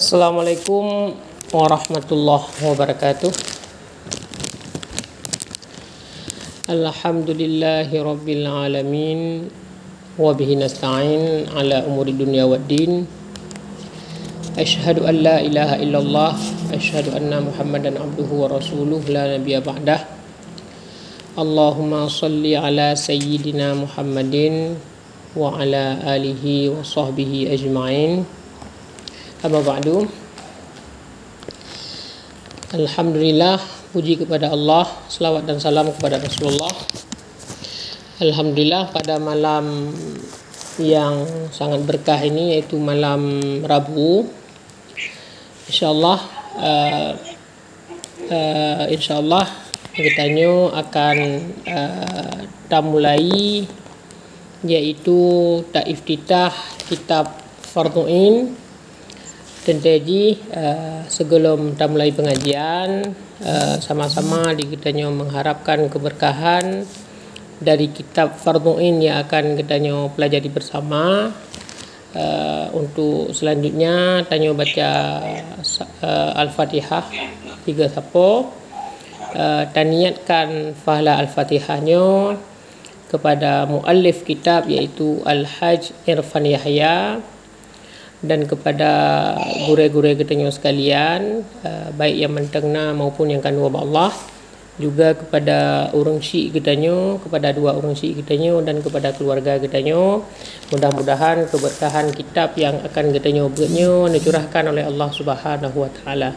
Assalamualaikum warahmatullahi wabarakatuh. Alhamdulillahi rabbil alamin wa bihi nasta'in ala umuri dunya waddin. Ashhadu an la ilaha illallah ashhadu anna Muhammadan abduhu wa rasuluhu la nabiyya ba'dah. Allahumma salli ala sayyidina Muhammadin wa ala alihi wa sahbihi ajma'in. Amma ba'du. Alhamdulillah Puji kepada Allah Selawat dan salam kepada Rasulullah. Alhamdulillah pada malam yang sangat berkah ini iaitu malam Rabu InsyaAllah uh, uh, InsyaAllah kita akan uh, dah mulai iaitu tak iftitah kitab Fardu'in Haji uh, sebelum kita mulai pengajian uh, sama-sama kita mengharapkan keberkahan dari kitab Fardu'in yang akan kita pelajari bersama. Uh, untuk selanjutnya tanya baca uh, Al-Fatihah tiga sapo. Uh, dan niatkan fahla Al-Fatihahnya kepada muallif kitab iaitu Al-Hajj Irfan Yahya dan kepada guru-guru kita sekalian uh, baik yang mentengna maupun yang kandung Allah juga kepada orang kita kepada dua orang kita dan kepada keluarga kita mudah-mudahan keberkahan kitab yang akan kita buatnya dicurahkan oleh Allah Subhanahu wa taala.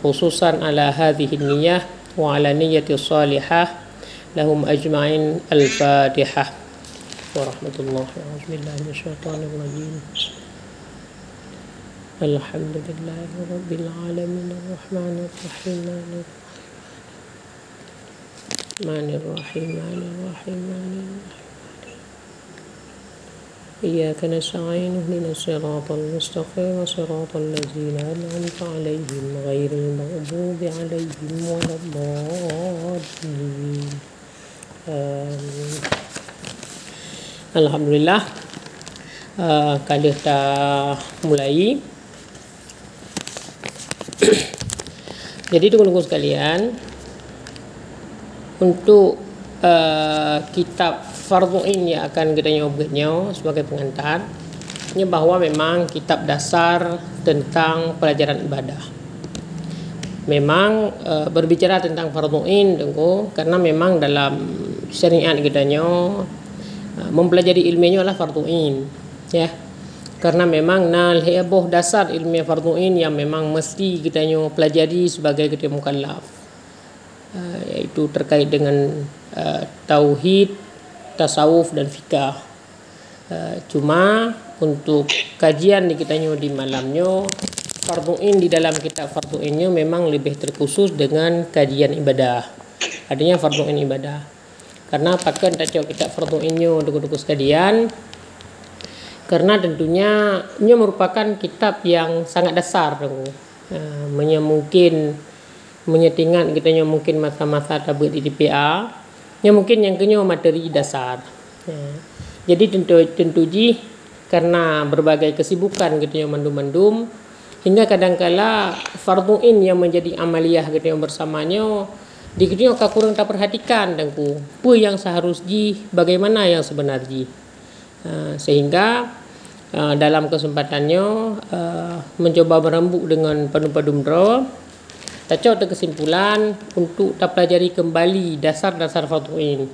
Khususan ala hadhihi niyyah wa ala niyyati salihah lahum ajma'in al-fatihah wa rahmatullahi wa barakatuh الحمد لله رب العالمين. الرحمن الرحيم مالك الرحيم مالك الرحيم إياك نستعين اهدنا الصراط المستقيم صراط الذين أنعمت عليهم غير المغضوب عليهم ولا الضالين. آمين. Alhamdulillah uh, kali kita mulai. Jadi tunggu-tunggu sekalian untuk uh, kitab Fardu'in yang akan kita nyobanya sebagai pengantar ini bahawa memang kitab dasar tentang pelajaran ibadah. Memang uh, berbicara tentang Fardu'in tunggu karena memang dalam syariat kita uh, mempelajari ilmunya adalah Fardu'in. Ya. Karena memang nal heboh dasar ilmu fardu'in yang memang mesti kita pelajari sebagai kita mukallaf. Uh, iaitu terkait dengan uh, tauhid tasawuf dan fikah uh, cuma untuk kajian di kita di malamnya fardu'in di dalam kitab fardu'innya memang lebih terkhusus dengan kajian ibadah. Adanya fardu'in ibadah. Karena pakai tak cakap kitab fardu'innya duku-duku sekalian karena tentunya ini merupakan kitab yang sangat dasar uh, mungkin menyetingan kita yang mungkin masa-masa tabut di DPA yang mungkin yang kenyo materi dasar. Uh, jadi tentu tentu ji karena berbagai kesibukan kita yang mendum-mendum hingga kadangkala farduin yang menjadi amaliyah kita yang bersamanya di kita kurang tak perhatikan dengku. Pu yang seharusnya bagaimana yang sebenarnya Uh, sehingga uh, dalam kesempatannya uh, mencoba berembuk dengan penuh-penuh draw tak kesimpulan untuk tak pelajari kembali dasar-dasar fatuin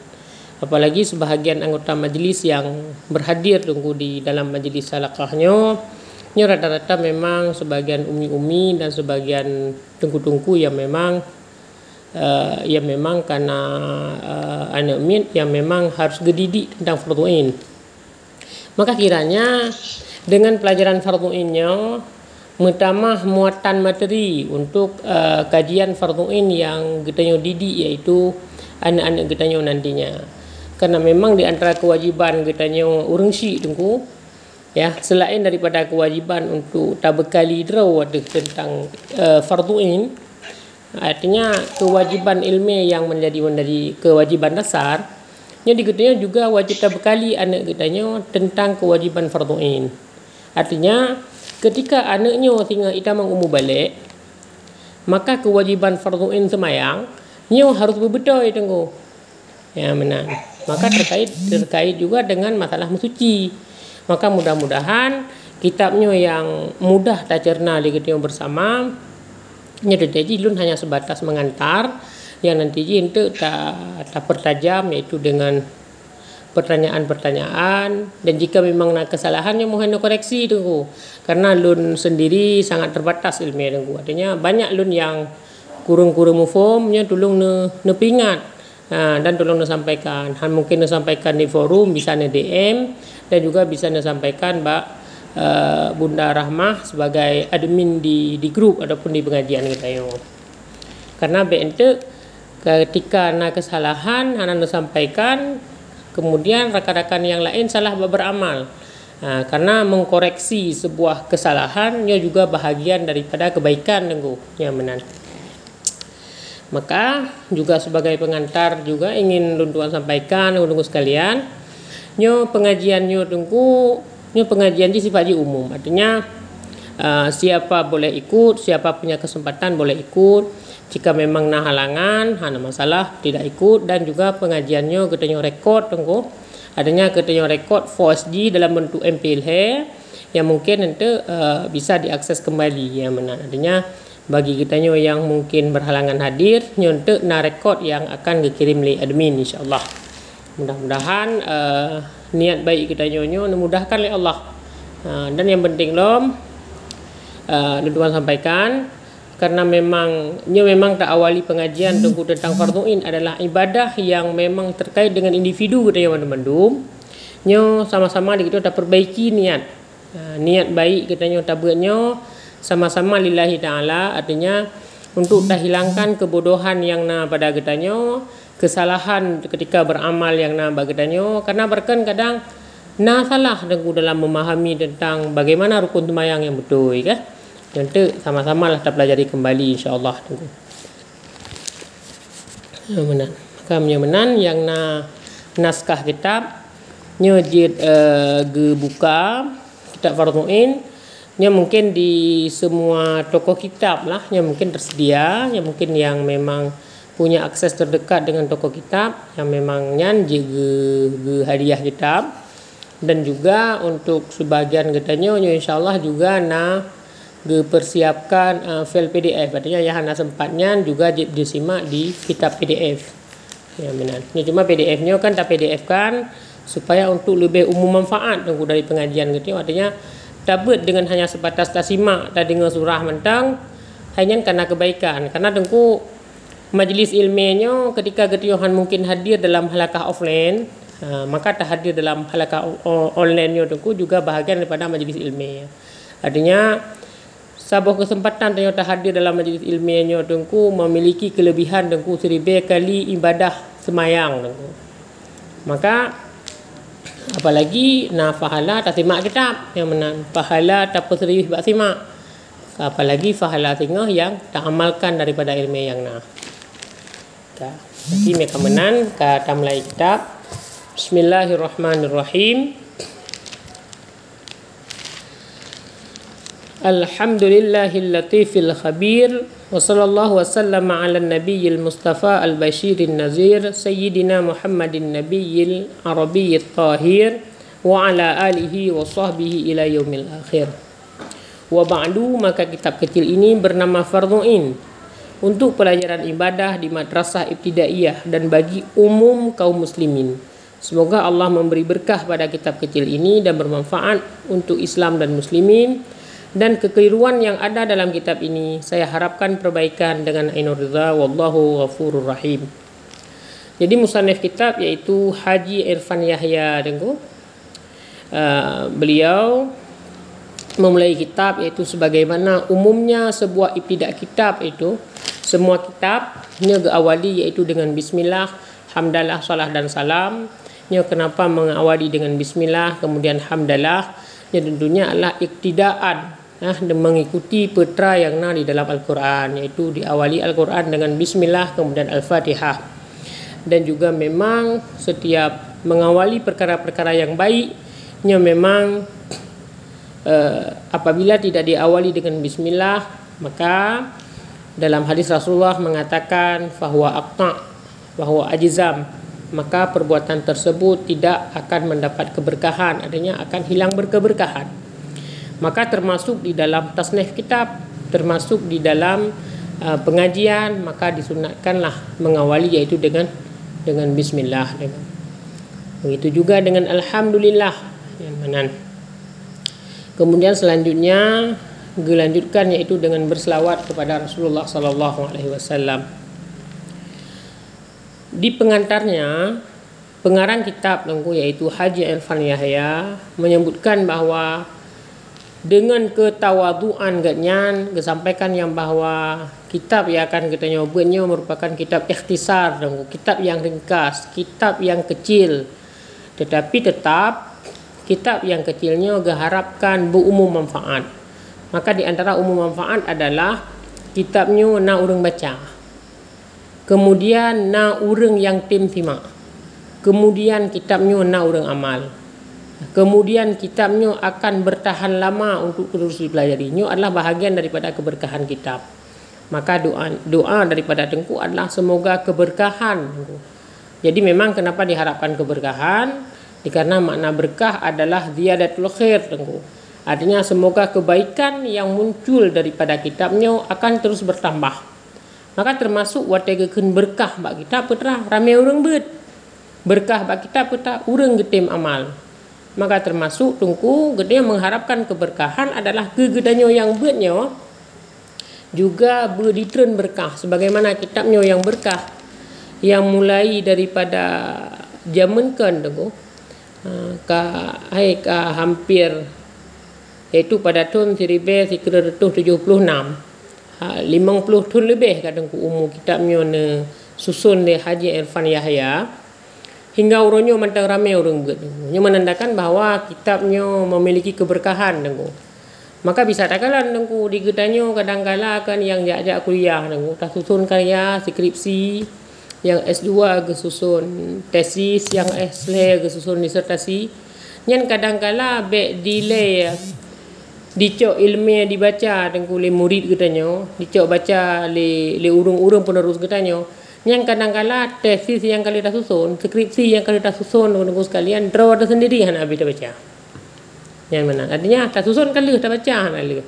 apalagi sebahagian anggota majlis yang berhadir tunggu di dalam majlis salakahnya ini rata-rata memang sebagian umi-umi dan sebagian tungku-tungku yang memang uh, yang memang karena uh, anak min yang memang harus gedidik tentang fatuin Maka kiranya dengan pelajaran fardu'innya menambah muatan materi untuk uh, kajian fardu'in yang kita didik iaitu anak-anak kita nantinya. Karena memang di antara kewajiban kita urung si tunggu ya selain daripada kewajiban untuk tabekali draw tentang uh, fardu'in artinya kewajiban ilmu yang menjadi menjadi kewajiban dasar yang dikatakan juga wajib kita bekali anak kita tentang kewajiban fardu'in. Artinya, ketika anaknya tinggal itamang umur balik maka kewajiban fardu'in semayang nyo harus berbetul tunggu. Ya benar maka terkait terkait juga dengan masalah mensuci maka mudah-mudahan kitabnya yang mudah tak cerna di bersama nya jadi lun hanya sebatas mengantar yang nanti untuk tak tak pertajam yaitu dengan pertanyaan-pertanyaan. Dan jika memang nak kesalahan yang mohon koreksi tu. Karena lun sendiri sangat terbatas ilmu tu artinya banyak lun yang kurung-kurung mufumnya tolong ne, ne pingat ha, dan tolong ne sampaikan. Han mungkin ne sampaikan di forum bisa ne DM dan juga bisa ne sampaikan mbak uh, Bunda Rahmah sebagai admin di di grup ataupun di pengajian kita yo karena BNT ketika nak kesalahan han ne sampaikan. Kemudian rakan-rakan yang lain salah beramal. Ha, karena mengkoreksi sebuah kesalahan ia juga bahagian daripada kebaikan tengku yang benar maka juga sebagai pengantar juga ingin tuan sampaikan tengku sekalian nyo pengajian nyo tengku nyo pengajian di sifat umum. Artinya uh, siapa boleh ikut siapa punya kesempatan boleh ikut jika memang nak halangan hana masalah tidak ikut dan juga pengajiannya katanya rekod tunggu. Adanya katanya rekod 4G dalam bentuk MPLH yang mungkin nanti uh, bisa diakses kembali yang mana adanya bagi kita yang mungkin berhalangan hadir nyontek na rekod yang akan dikirim oleh admin insyaallah. Mudah-mudahan uh, niat baik kita nyonyo memudahkan oleh Allah. Uh, dan yang penting lom uh, tuan sampaikan karena memang ia memang tak awali pengajian tunggu tentang farduin adalah ibadah yang memang terkait dengan individu kita yang mendum nyo sama-sama kita tak perbaiki niat. Ha, niat baik kita nyo tak sama-sama lillahi taala. Artinya untuk tak hilangkan kebodohan yang na pada kita nyo kesalahan ketika beramal yang na bagi kita nyo karena berkan kadang na salah dalam memahami tentang bagaimana rukun sembahyang yang betul kan yang tu sama-sama lah kita pelajari kembali insyaAllah. Tunggu. Ya benar. Maka menan yang na naskah kitab. Nya jid uh, ge buka kitab Fardhu'in nya mungkin di semua toko kitab lah. Nya mungkin tersedia. Nya mungkin yang memang punya akses terdekat dengan toko kitab. Yang memang nyan ge, ge hadiah kitab. Dan juga untuk sebagian katanya insyaallah juga na dipersiapkan uh, file PDF artinya yang anda sempatnya juga disimak di kitab PDF ya benar. Ini cuma PDF-nya kan tak PDF kan supaya untuk lebih umum manfaat tunggu dari pengajian gitu artinya dapat dengan hanya sebatas tak simak tak dengar surah mentang hanya karena kebaikan. Karena tengku majlis ilmiahnya ketika ketiohan mungkin hadir dalam halakah offline uh, maka tak hadir dalam halakah online nya tengku juga bahagian daripada majlis ilmiah. Artinya sebuah kesempatan ternyata hadir dalam majlis ilmiahnya tengku memiliki kelebihan tengku seribu kali ibadah semayang tengku maka apalagi na fahala tak simak kitab yang mana fahala tak serius buat simak. Apalagi fahala singa yang tak amalkan daripada ilmu yang na jadi mereka menan kata mulai kitab Bismillahirrahmanirrahim الحمد لله اللطيف ala nabiyil mustafa al bashirin nazir sayyidina Muhammadin nabiyil سيدنا tahir wa ala alihi wa sahbihi ila yaumil akhir. Wa ba'du maka kitab kecil ini bernama Fardhu'in untuk pelajaran ibadah di madrasah ibtidaiyah dan bagi umum kaum muslimin. Semoga Allah memberi berkah pada kitab kecil ini dan bermanfaat untuk Islam dan muslimin dan kekeliruan yang ada dalam kitab ini saya harapkan perbaikan dengan ainur ridha wallahu ghafurur rahim. Jadi musannif kitab yaitu Haji Irfan Yahya dengku uh, beliau memulai kitab yaitu sebagaimana umumnya sebuah ibtidak kitab itu. Semua kitabnya diawali yaitu dengan bismillah hamdalah salah dan salam. Ini kenapa mengawali dengan bismillah kemudian hamdalah? Ini tentunya adalah iktidaan dan mengikuti putra yang nah di dalam Al-Quran yaitu diawali Al-Quran dengan Bismillah kemudian Al-Fatihah. Dan juga memang setiap mengawali perkara-perkara yang baiknya memang uh, apabila tidak diawali dengan bismillah maka dalam hadis Rasulullah mengatakan bahwa aqta bahwa ajizam maka perbuatan tersebut tidak akan mendapat keberkahan adanya akan hilang berkeberkahan maka termasuk di dalam tasnif kitab termasuk di dalam uh, pengajian maka disunatkanlah mengawali yaitu dengan dengan bismillah begitu juga dengan alhamdulillah yang kemudian selanjutnya dilanjutkan yaitu dengan berselawat kepada Rasulullah sallallahu alaihi wasallam. Di pengantarnya pengarang kitab tengku yaitu Haji Irfan Yahya menyebutkan bahawa dengan ketawaduan gatnya kesampaikan yang bahawa kitab yang akan kita nyobanya merupakan kitab ikhtisar kitab yang ringkas kitab yang kecil. Tetapi tetap kitab yang kecilnya diharapkan berumum manfaat. Maka di antara umum manfaat adalah kitabnya nak orang baca. Kemudian nak orang yang tim simak. Kemudian kitabnya nak orang amal kemudian kitabnya akan bertahan lama untuk terus dipelajari. Ini adalah bahagian daripada keberkahan kitab. Maka doa doa daripada tengku adalah semoga keberkahan. Jadi memang kenapa diharapkan keberkahan? Karena makna berkah adalah ziyadatul khair tengku Artinya semoga kebaikan yang muncul daripada kitabnya akan terus bertambah. Maka termasuk wategakan berkah bagi kita putra ramai orang ber berkah bagi kita putra orang getim amal. Maka termasuk tungku gede mengharapkan keberkahan adalah kegedanyo yang bernya juga berditren berkah. Sebagaimana kitabnya yang berkah yang mulai daripada zaman kan tunggu. Ha, ka hai ka hampir iaitu pada tahun 1976 ha, 50 tahun lebih kadang ku umur kitabnya ne susun di Haji Irfan Yahya hingga urunnya mantang ramai orang buat ini menandakan bahawa kitabnya memiliki keberkahan dengku. Maka bisa tak kalah dengku di gedanya kadang-kala kan yang jak-jak kuliah dengku. Tak susun karya skripsi yang S2 ke susun tesis yang S3 ke susun disertasi. Yang kadang-kala back delay dicok ilmu dibaca tengku le murid katanya dicok baca le le urung-urung penerus katanya yang kadang-kala tesis yang kali dah susun skripsi yang kali dah susun tengku sekalian draw ada sendiri han habis dah baca. Yang mana? Artinya tak susun kali dah baca han lagi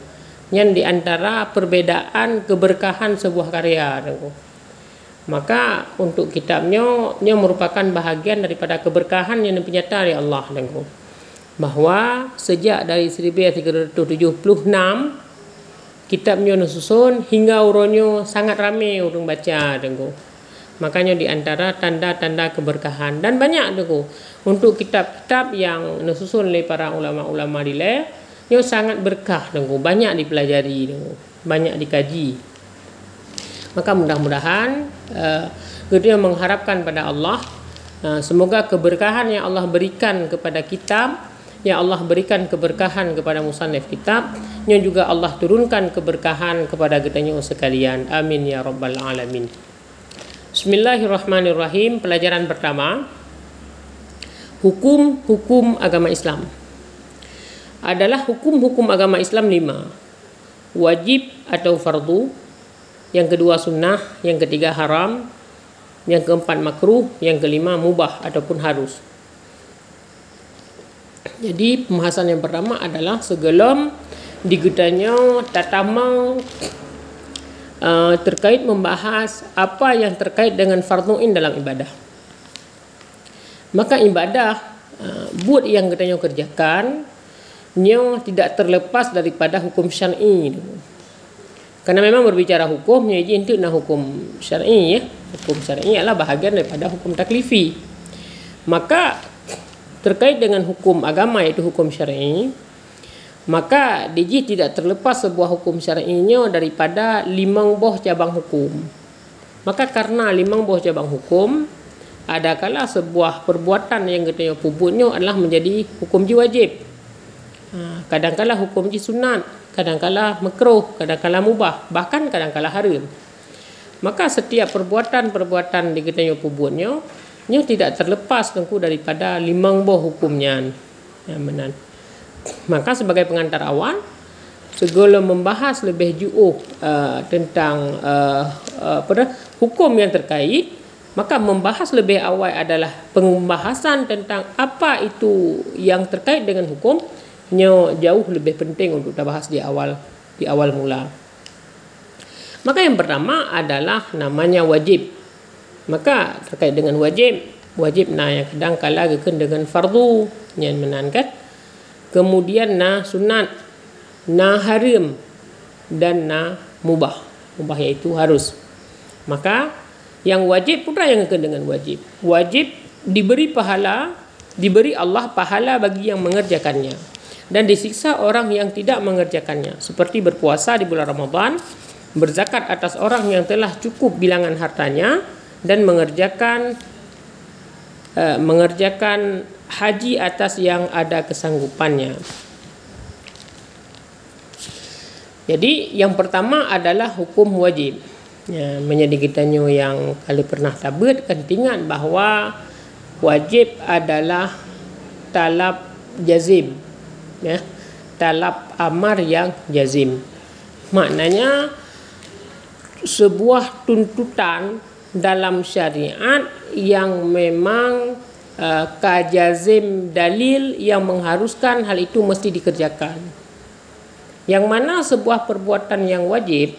yang di antara perbedaan keberkahan sebuah karya maka untuk kitabnya ia merupakan bahagian daripada keberkahan yang dinyatakan oleh Allah bahawa sejak dari 1376 kitab Nyono Susun hingga urunnya sangat ramai orang baca tengku. Makanya di antara tanda-tanda keberkahan. Dan banyak tengku untuk kitab-kitab yang disusun oleh para ulama-ulama di le yang sangat berkah tengku banyak dipelajari tengku banyak dikaji. Maka mudah-mudahan uh, kita mengharapkan pada Allah uh, semoga keberkahan yang Allah berikan kepada kitab Ya Allah berikan keberkahan kepada musannif kitab yang juga Allah turunkan keberkahan kepada kita sekalian. Amin ya rabbal alamin Bismillahirrahmanirrahim. Pelajaran pertama. Hukum-hukum agama Islam. Adalah hukum-hukum agama Islam lima. Wajib atau fardu. Yang kedua sunnah yang ketiga haram. Yang keempat makruh yang kelima mubah ataupun harus. Jadi pembahasan yang pertama adalah sebelum digudanya tatama uh, terkait membahas apa yang terkait dengan fardu'in dalam ibadah. Maka ibadah uh, buat yang kita kerjakan nyo tidak terlepas daripada hukum syar'i. Karena memang berbicara hukum, jadi itu nak hukum syar'i ya. Hukum syar'i adalah bahagian daripada hukum taklifi. Maka terkait dengan hukum agama iaitu hukum syar'i maka diji tidak terlepas sebuah hukum syar'inya daripada limang boh cabang hukum maka karena limang boh cabang hukum adakala sebuah perbuatan yang kita puputnya adalah menjadi hukum ji wajib ha, kadangkala hukum ji sunat kadangkala makruh kadangkala mubah bahkan kadangkala haram maka setiap perbuatan-perbuatan di kita puputnya Ia tidak terlepas tengku daripada limang boh hukumnya. Ya benar. Maka sebagai pengantar awal, segala membahas lebih jauh uh, tentang uh, uh, apa dah, hukum yang terkait, maka membahas lebih awal adalah pembahasan tentang apa itu yang terkait dengan hukum jauh lebih penting untuk kita bahas di awal di awal mula. Maka yang pertama adalah namanya wajib. Maka terkait dengan wajib, wajib na yang kadang kala dengan fardu yang menankat. Kemudian na sunat na haram dan na mubah. Mubah iaitu harus. Maka yang wajib pula yang akan dengan wajib. Wajib diberi pahala diberi Allah pahala bagi yang mengerjakannya. Dan disiksa orang yang tidak mengerjakannya. Seperti berpuasa di bulan Ramadan berzakat atas orang yang telah cukup bilangan hartanya dan mengerjakan uh, mengerjakan haji atas yang ada kesanggupannya Jadi yang pertama adalah hukum wajib. Ya, menjadi kita yang kali pernah tabut ingat bahawa wajib adalah talab jazim. Ya, talab amar yang jazim. Maknanya sebuah tuntutan dalam syariat yang memang uh, kajazim dalil yang mengharuskan hal itu mesti dikerjakan. Yang mana sebuah perbuatan yang wajib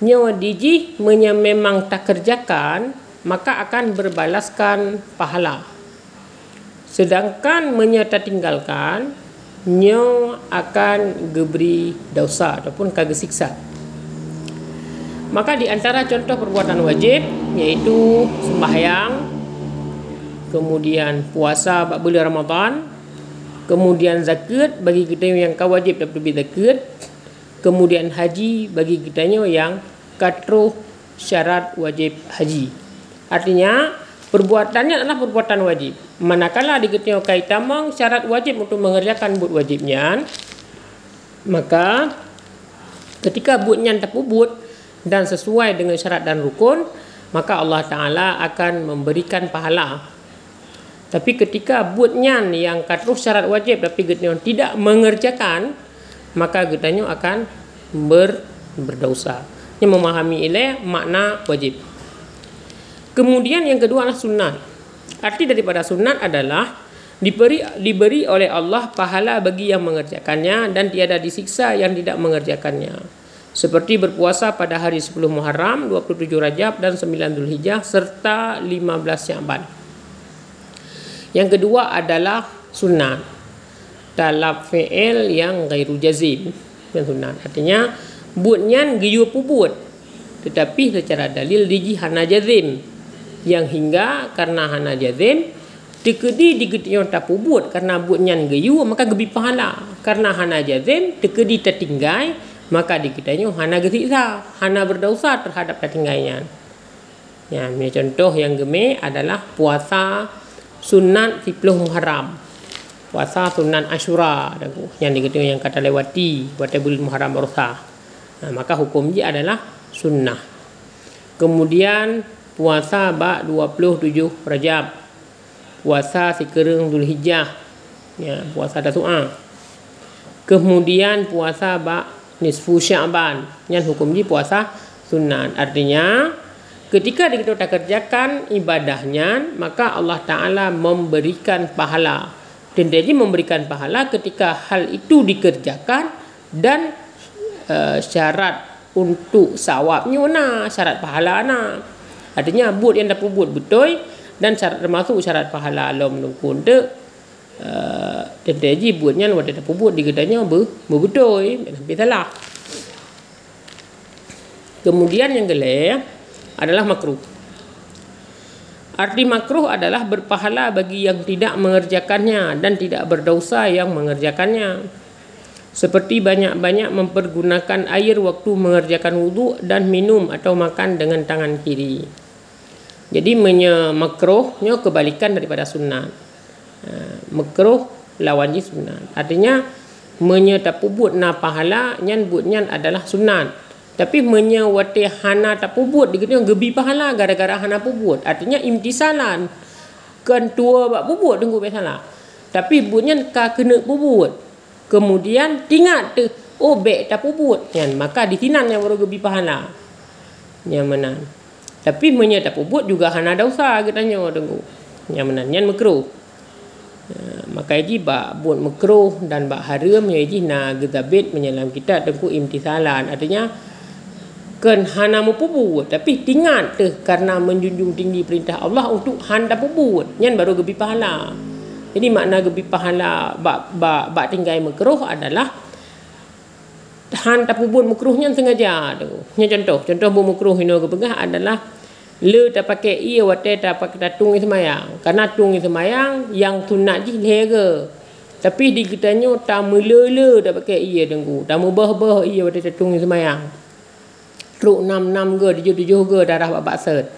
nyawa diji memang tak kerjakan maka akan berbalaskan pahala. Sedangkan menyata tinggalkan nyawa akan geberi dosa ataupun kagak siksa maka di antara contoh perbuatan wajib yaitu sembahyang kemudian puasa bulan Ramadan kemudian zakat bagi kita yang kau wajib dapat lebih zakat kemudian haji bagi kita yang katruh syarat wajib haji. Artinya perbuatannya adalah perbuatan wajib. Manakala di kita kaitamang syarat wajib untuk mengerjakan buat wajibnya maka ketika buatnya terpubut dan sesuai dengan syarat dan rukun maka Allah Ta'ala akan memberikan pahala tapi ketika buatnya yang kata syarat wajib tapi getnya tidak mengerjakan, maka getanya akan ber, berdosa. Ini memahami ini makna wajib. Kemudian yang kedua adalah sunat. Arti daripada sunat adalah diberi diberi oleh Allah pahala bagi yang mengerjakannya dan tiada disiksa yang tidak mengerjakannya. Seperti berpuasa pada hari 10 Muharram, 27 Rajab dan 9 Dzulhijjah serta 15 Sya'ban. Yang kedua adalah sunat. Talab fi'il yang gairu jazim. Yang sunat. Artinya, buatnya giyu pubut. Tetapi secara dalil diji hana jazim. Yang hingga karena hana jazim, tekedi digeti yang tak pubut karena buatnya giyu, maka gebi pahala. Karena hana jazim, tekedi tertinggai, maka dikitanya hana gesisa. Hana berdosa terhadap tertinggainya. Ya, contoh yang geme adalah puasa sunat 10 Muharram. Puasa sunat Ashura yang dikatakan yang kata lewati pada bulan Muharram Rasa. Nah, maka hukum dia adalah sunnah. Kemudian puasa ba 27 Rajab. Puasa sekereng Zulhijjah. Ya, puasa Tasu'a. Kemudian puasa ba nisfu Sya'ban. Yang hukum dia puasa sunat. Artinya ketika kita kerjakan ibadahnya maka Allah Ta'ala memberikan pahala jadi memberikan pahala ketika hal itu dikerjakan dan uh, syarat untuk sawabnya na syarat pahala na artinya buat yang dapat buat betul dan syarat termasuk syarat pahala alam menungkun de uh, dan jadi buatnya wadah dapat buat di gedanya ber, berbetul sampai salah kemudian yang gelap adalah makruh. Arti makruh adalah berpahala bagi yang tidak mengerjakannya dan tidak berdosa yang mengerjakannya. Seperti banyak-banyak mempergunakan air waktu mengerjakan wudhu dan minum atau makan dengan tangan kiri. Jadi menye kebalikan daripada sunnah. Ha, makruh lawan sunnah. Artinya menye tak pubut na pahala nyan butnya adalah sunnah. Tapi menyewati hana tak pubut dia kata gebi pahala gara-gara hana pubut. Artinya imtisalan. Kan tua bak pubut tunggu pahala. Tapi bunnya ka kena pubut. kemudian tingat tu oh baik tak pubut kan maka di tinan yang baru gebi pahala yang mana tapi menya tak pubut juga hana dosa katanya tengok yang mana yang makruh uh, maka ini ba buat makruh dan ba haram ya ini na gedabit menyelam kita tengku imtisalan. Artinya kan hana mupubu tapi tingat tu karena menjunjung tinggi perintah Allah untuk handa pubut nyan baru gebi pahala. Jadi makna gebi pahala ba ba, ba tinggai makruh adalah han tak pubut makruhnya sengaja tu. Nya contoh contoh bu makruh ino pegah adalah le tak pakai ia wate tak pakai tatung semayang karena tung semayang yang sunat ji lega tapi di kitanya tak melele tak pakai ia tengku tak mubah-bah ia wate tatung semayang Truk enam-enam ke, tujuh-tujuh ke darah babak set.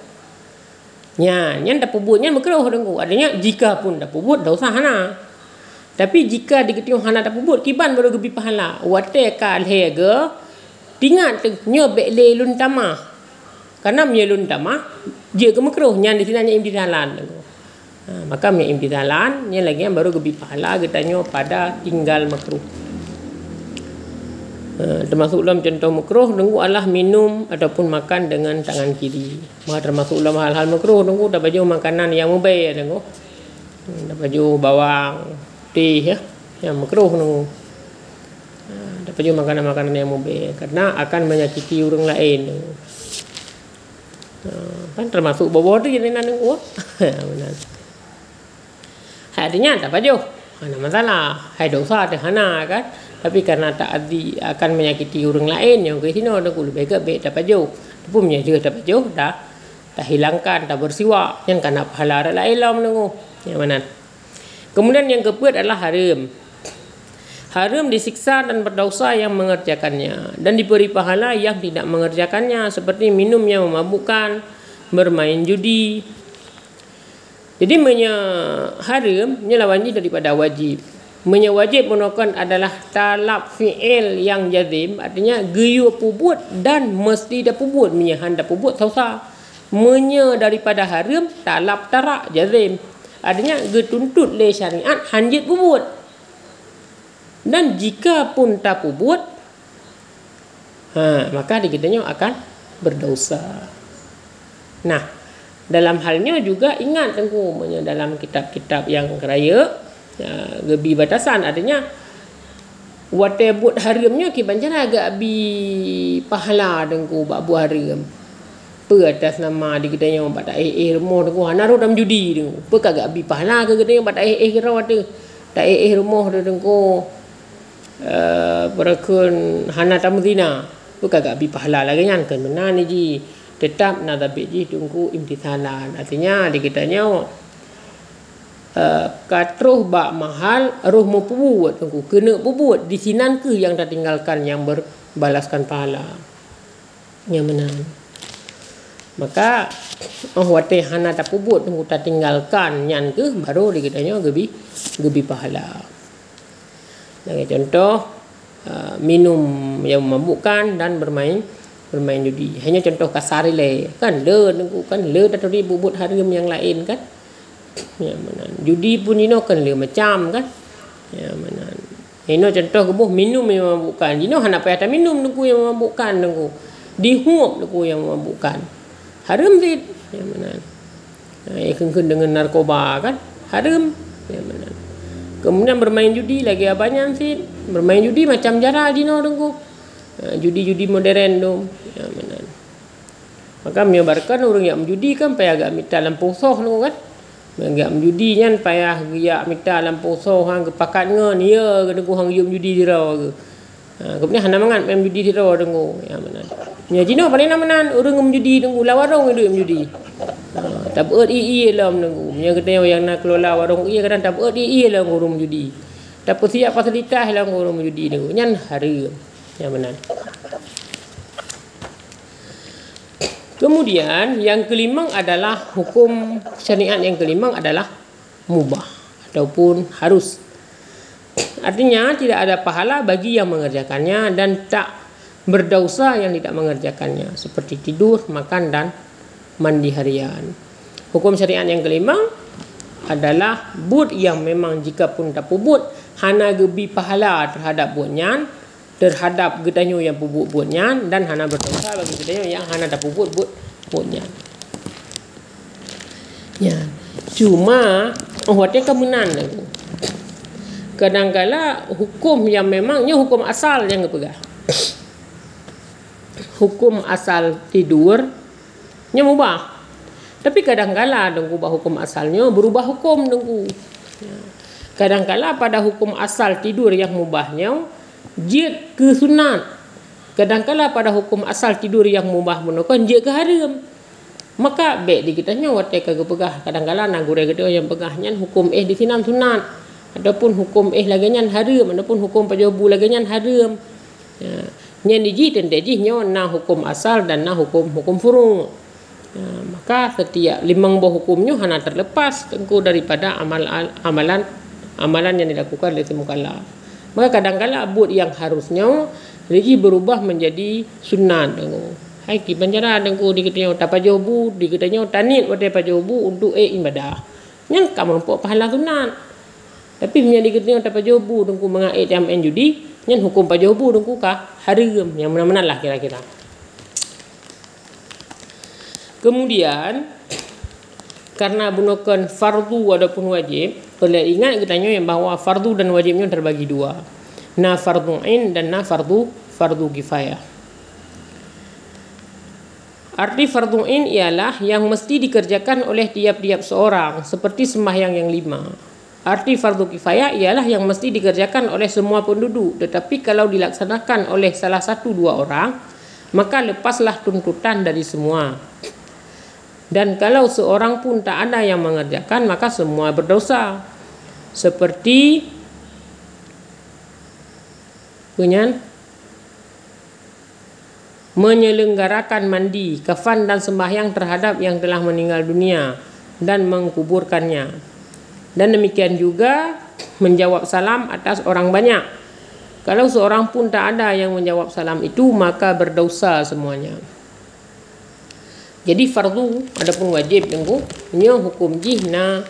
Ya, yang dah pubut, berkeruh dengku. Adanya jika pun dah pubut, usah hana. Tapi jika diketiung hana dah pubut, kiban baru gebi pahala. Wate ka lege, tingat tu, nyo bekle lun tamah. Karena mye lun tamah, dia ke makruh, yang di sini hanya imtisalan. Ha, maka mye imtisalan, yang lagi yang baru gebi pahala, kita pada tinggal makruh. Eh, termasuk dalam contoh makruh nunggu adalah minum ataupun makan dengan tangan kiri. Maka termasuk dalam hal-hal makruh nunggu dah baju makanan yang mubay ya nunggu. Hmm, dah baju bawang, teh ya. Yang makruh nunggu. Eh, dah baju makanan-makanan yang mubay karena akan menyakiti orang lain. Nunggu. Kan termasuk bawa tu jadi nunggu. Benar. Artinya tak baju. Mana masalah. Hai dosa ada hana kan. Tapi karena tak adi akan menyakiti orang lain yang ke sini orang lebih baik baik dapat jauh. Tapi punya juga dapat jauh dah dah hilangkan dah bersiwa yang kena pahala orang lain lah menunggu. Yang mana? Kemudian yang keempat adalah haram. Haram disiksa dan berdosa yang mengerjakannya. Dan diberi pahala yang tidak mengerjakannya seperti minum yang memabukkan, bermain judi. Jadi menya haram nyelawan daripada wajib. Menyewajib melakukan adalah talab fi'il yang jazim artinya geyu pubut dan mesti dah pubut menyahan dah pubut sausa menye daripada haram talab tarak jazim. Artinya getuntut le syariat hanjit pubut dan jika pun tak pubut ha, maka dikitanya akan berdosa. Nah dalam halnya juga ingat tengku dalam kitab-kitab yang keraya Ya, lebih batasan artinya wate buat haramnya ki banjana agak bi pahala dengku bak buat haram pe atas nama di kedai yang tak eh rumah dengku hanaru dalam judi dengku pe kagak bi pahala ke kedai yang tak eh kira wate. Tak eh rumah dengku uh, berakun hana tamu zina pe kagak bi pahala lagi kan? Kan benar ni ji. Tetap nak dapat ji tunggu imtithalan. Artinya di kitanya Uh, katruh bak mahal roh mau pubuat tunggu. Kena pubuat di sinan ke yang dah tinggalkan yang berbalaskan pahala? Yang mana maka oh wate hana tak pubuat tunggu tak tinggalkan yang ke baru dikitanya gebi gebi pahala Lagi contoh uh, minum yang memabukkan dan bermain bermain judi. Hanya contoh kasar le kan le tunggu kan le dah tadi bubut haram yang lain kan. Ya mana judi pun ino kan le macam kan. Ya mana ino contoh ke buh minum yang memabukkan. Ino hendak payah tak minum nunggu yang memabukkan nunggu dihuap nunggu yang memabukkan. Haram sih ya mana ya kengkeng dengan narkoba kan. Haram ya mana kemudian bermain judi lagi abanya sih bermain judi macam jara dino nunggu ya, judi-judi modern tu ya mana maka menyebarkan orang yang menjudi kan payah agak minta lampu soh nunggu kan Agak menjudi kan payah giyak minta dalam poso hang ke pakat ngan ya kena ku hang yum judi dira ke. Ha kemudian hana mangat main judi dira dengu. Ya mana. Ya jino paling namanan urang menjudi dengu la warung itu menjudi. Tak beut i i lam dengu. Nya kata yang nak kelola warung i kadang tak beut i i lam urang menjudi. Tak siap fasilitas lam urang menjudi dengu. Nyan hari. Ya mana. Kemudian yang kelima adalah hukum syariat yang kelima adalah mubah ataupun harus. Artinya tidak ada pahala bagi yang mengerjakannya dan tak berdosa yang tidak mengerjakannya seperti tidur, makan dan mandi harian. Hukum syariat yang kelima adalah bud yang memang jika pun tak pubut hana gebi pahala terhadap buatnya terhadap gedanyo yang pubuk buatnya dan hana berdosa bagi gedanyo yang hana dah pubuk buat buatnya ya cuma oh dia kemenan aku kadang-kala hukum yang memangnya hukum asal yang kepegang hukum asal tidur nya mubah tapi kadang-kala dengku ubah hukum asalnya berubah hukum dengku ya. kadang-kala pada hukum asal tidur yang mubahnya jid ke sunat kadang-kala pada hukum asal tidur yang mubah menukan jid ke haram maka baik di kita nyawa teka ke pegah. Kadang-kala nak gure gede yang pegahnya hukum eh di sinam sunat. Adapun hukum eh lagi nyan haram adapun hukum pajobu lagi nyan haram ya nyan diji dan deji nyo na hukum asal dan na hukum hukum furu ya, maka setiap limang buah hukumnya hanya terlepas tengku daripada amal amalan amalan yang dilakukan oleh semua maka kadang-kala abud yang harusnya lagi berubah menjadi sunnah tengku. Hai ki banjara dengku di kita ta pajobu di kita nyo tanit wate pajobu untuk e ibadah. Nyang kamu nampak pahala sunat tapi punya di kita ta pajobu dengku mengaid yang en judi nyang hukum pajobu dengku ka haram yang mana-mana lah kira-kira kemudian karena gunakan fardu ataupun wajib perlu ingat kita nyo yang bahawa fardu dan wajibnya terbagi dua na fardu ain dan na fardu fardu kifayah Arti fardu in ialah yang mesti dikerjakan oleh tiap-tiap seorang seperti sembahyang yang lima. Arti fardu kifayah ialah yang mesti dikerjakan oleh semua penduduk tetapi kalau dilaksanakan oleh salah satu dua orang maka lepaslah tuntutan dari semua. Dan kalau seorang pun tak ada yang mengerjakan maka semua berdosa. Seperti punya menyelenggarakan mandi, kafan dan sembahyang terhadap yang telah meninggal dunia dan mengkuburkannya. Dan demikian juga menjawab salam atas orang banyak. Kalau seorang pun tak ada yang menjawab salam itu, maka berdosa semuanya. Jadi fardu adapun wajib tengku, ini hukum jihna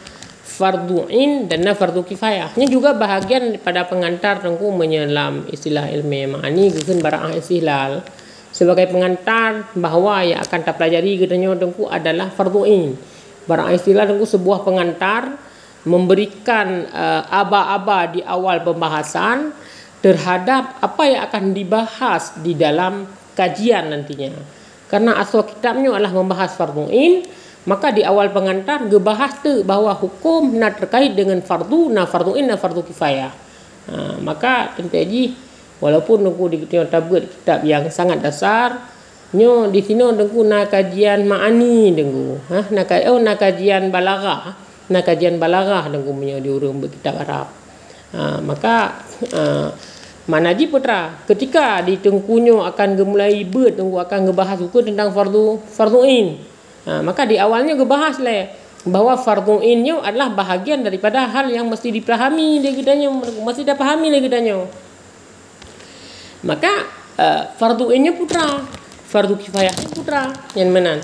fardu in dan na fardu kifayah. Ini juga bahagian pada pengantar tengku menyelam istilah ilmu ma'ani gugun barang istilah sebagai pengantar bahawa yang akan kita pelajari katanya dengku adalah fardu ain. Barang istilah dengku sebuah pengantar memberikan uh, aba-aba di awal pembahasan terhadap apa yang akan dibahas di dalam kajian nantinya. Karena asal kitabnya adalah membahas fardu ain, maka di awal pengantar gebahas tu bahawa hukum nak terkait dengan fardu, na fardu ain, na fardu kifayah. Uh, maka tentu walaupun dengku di tabut kitab yang sangat dasar nyo di sini dengku nak kajian ma'ani dengku ha nak oh nak kajian balarah nak kajian balarah dengku punya di urung kitab Arab ha, maka ha, mana ji putra? Ketika di tengkunyo akan gemulai ber dengku akan ngebahas hukum tentang fardu fardu in ha, maka di awalnya ngebahas le bahawa fardu innya adalah bahagian daripada hal yang mesti dipahami dia kitanya mesti dah pahami lagi kitanya maka uh, fardu innya putra fardu kifayah putra yang mana?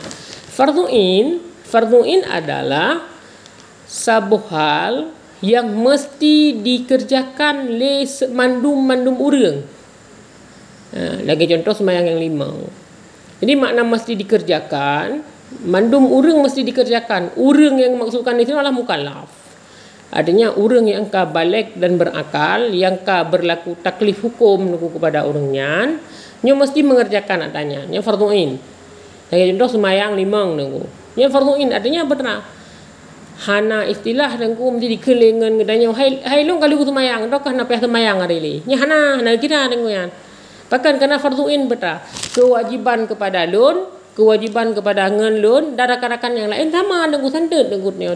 Fardu in fardu in adalah sebuah hal yang mesti dikerjakan oleh mandum-mandum orang uh, lagi contoh semayang yang lima jadi makna mesti dikerjakan mandum orang mesti dikerjakan orang yang maksudkan itu adalah mukallaf Adanya orang yang ka balik dan berakal, yang ka berlaku taklif hukum kepada orangnya, nyo mesti mengerjakan adanya. Nyo fardu in. Saya contoh semayang limang nunggu. Nyo fardu in artinya benar. Hana istilah nunggu mesti dikelingan gedanya. Hai hai long kali ku semayang, dok kan apa semayang hari ini. Nyo hana hana kira nunggu yan. Bahkan karena fardu in betul. Kewajiban kepada lun, kewajiban kepada ngen lun, dan rakan-rakan yang lain sama nunggu santet nunggu nyo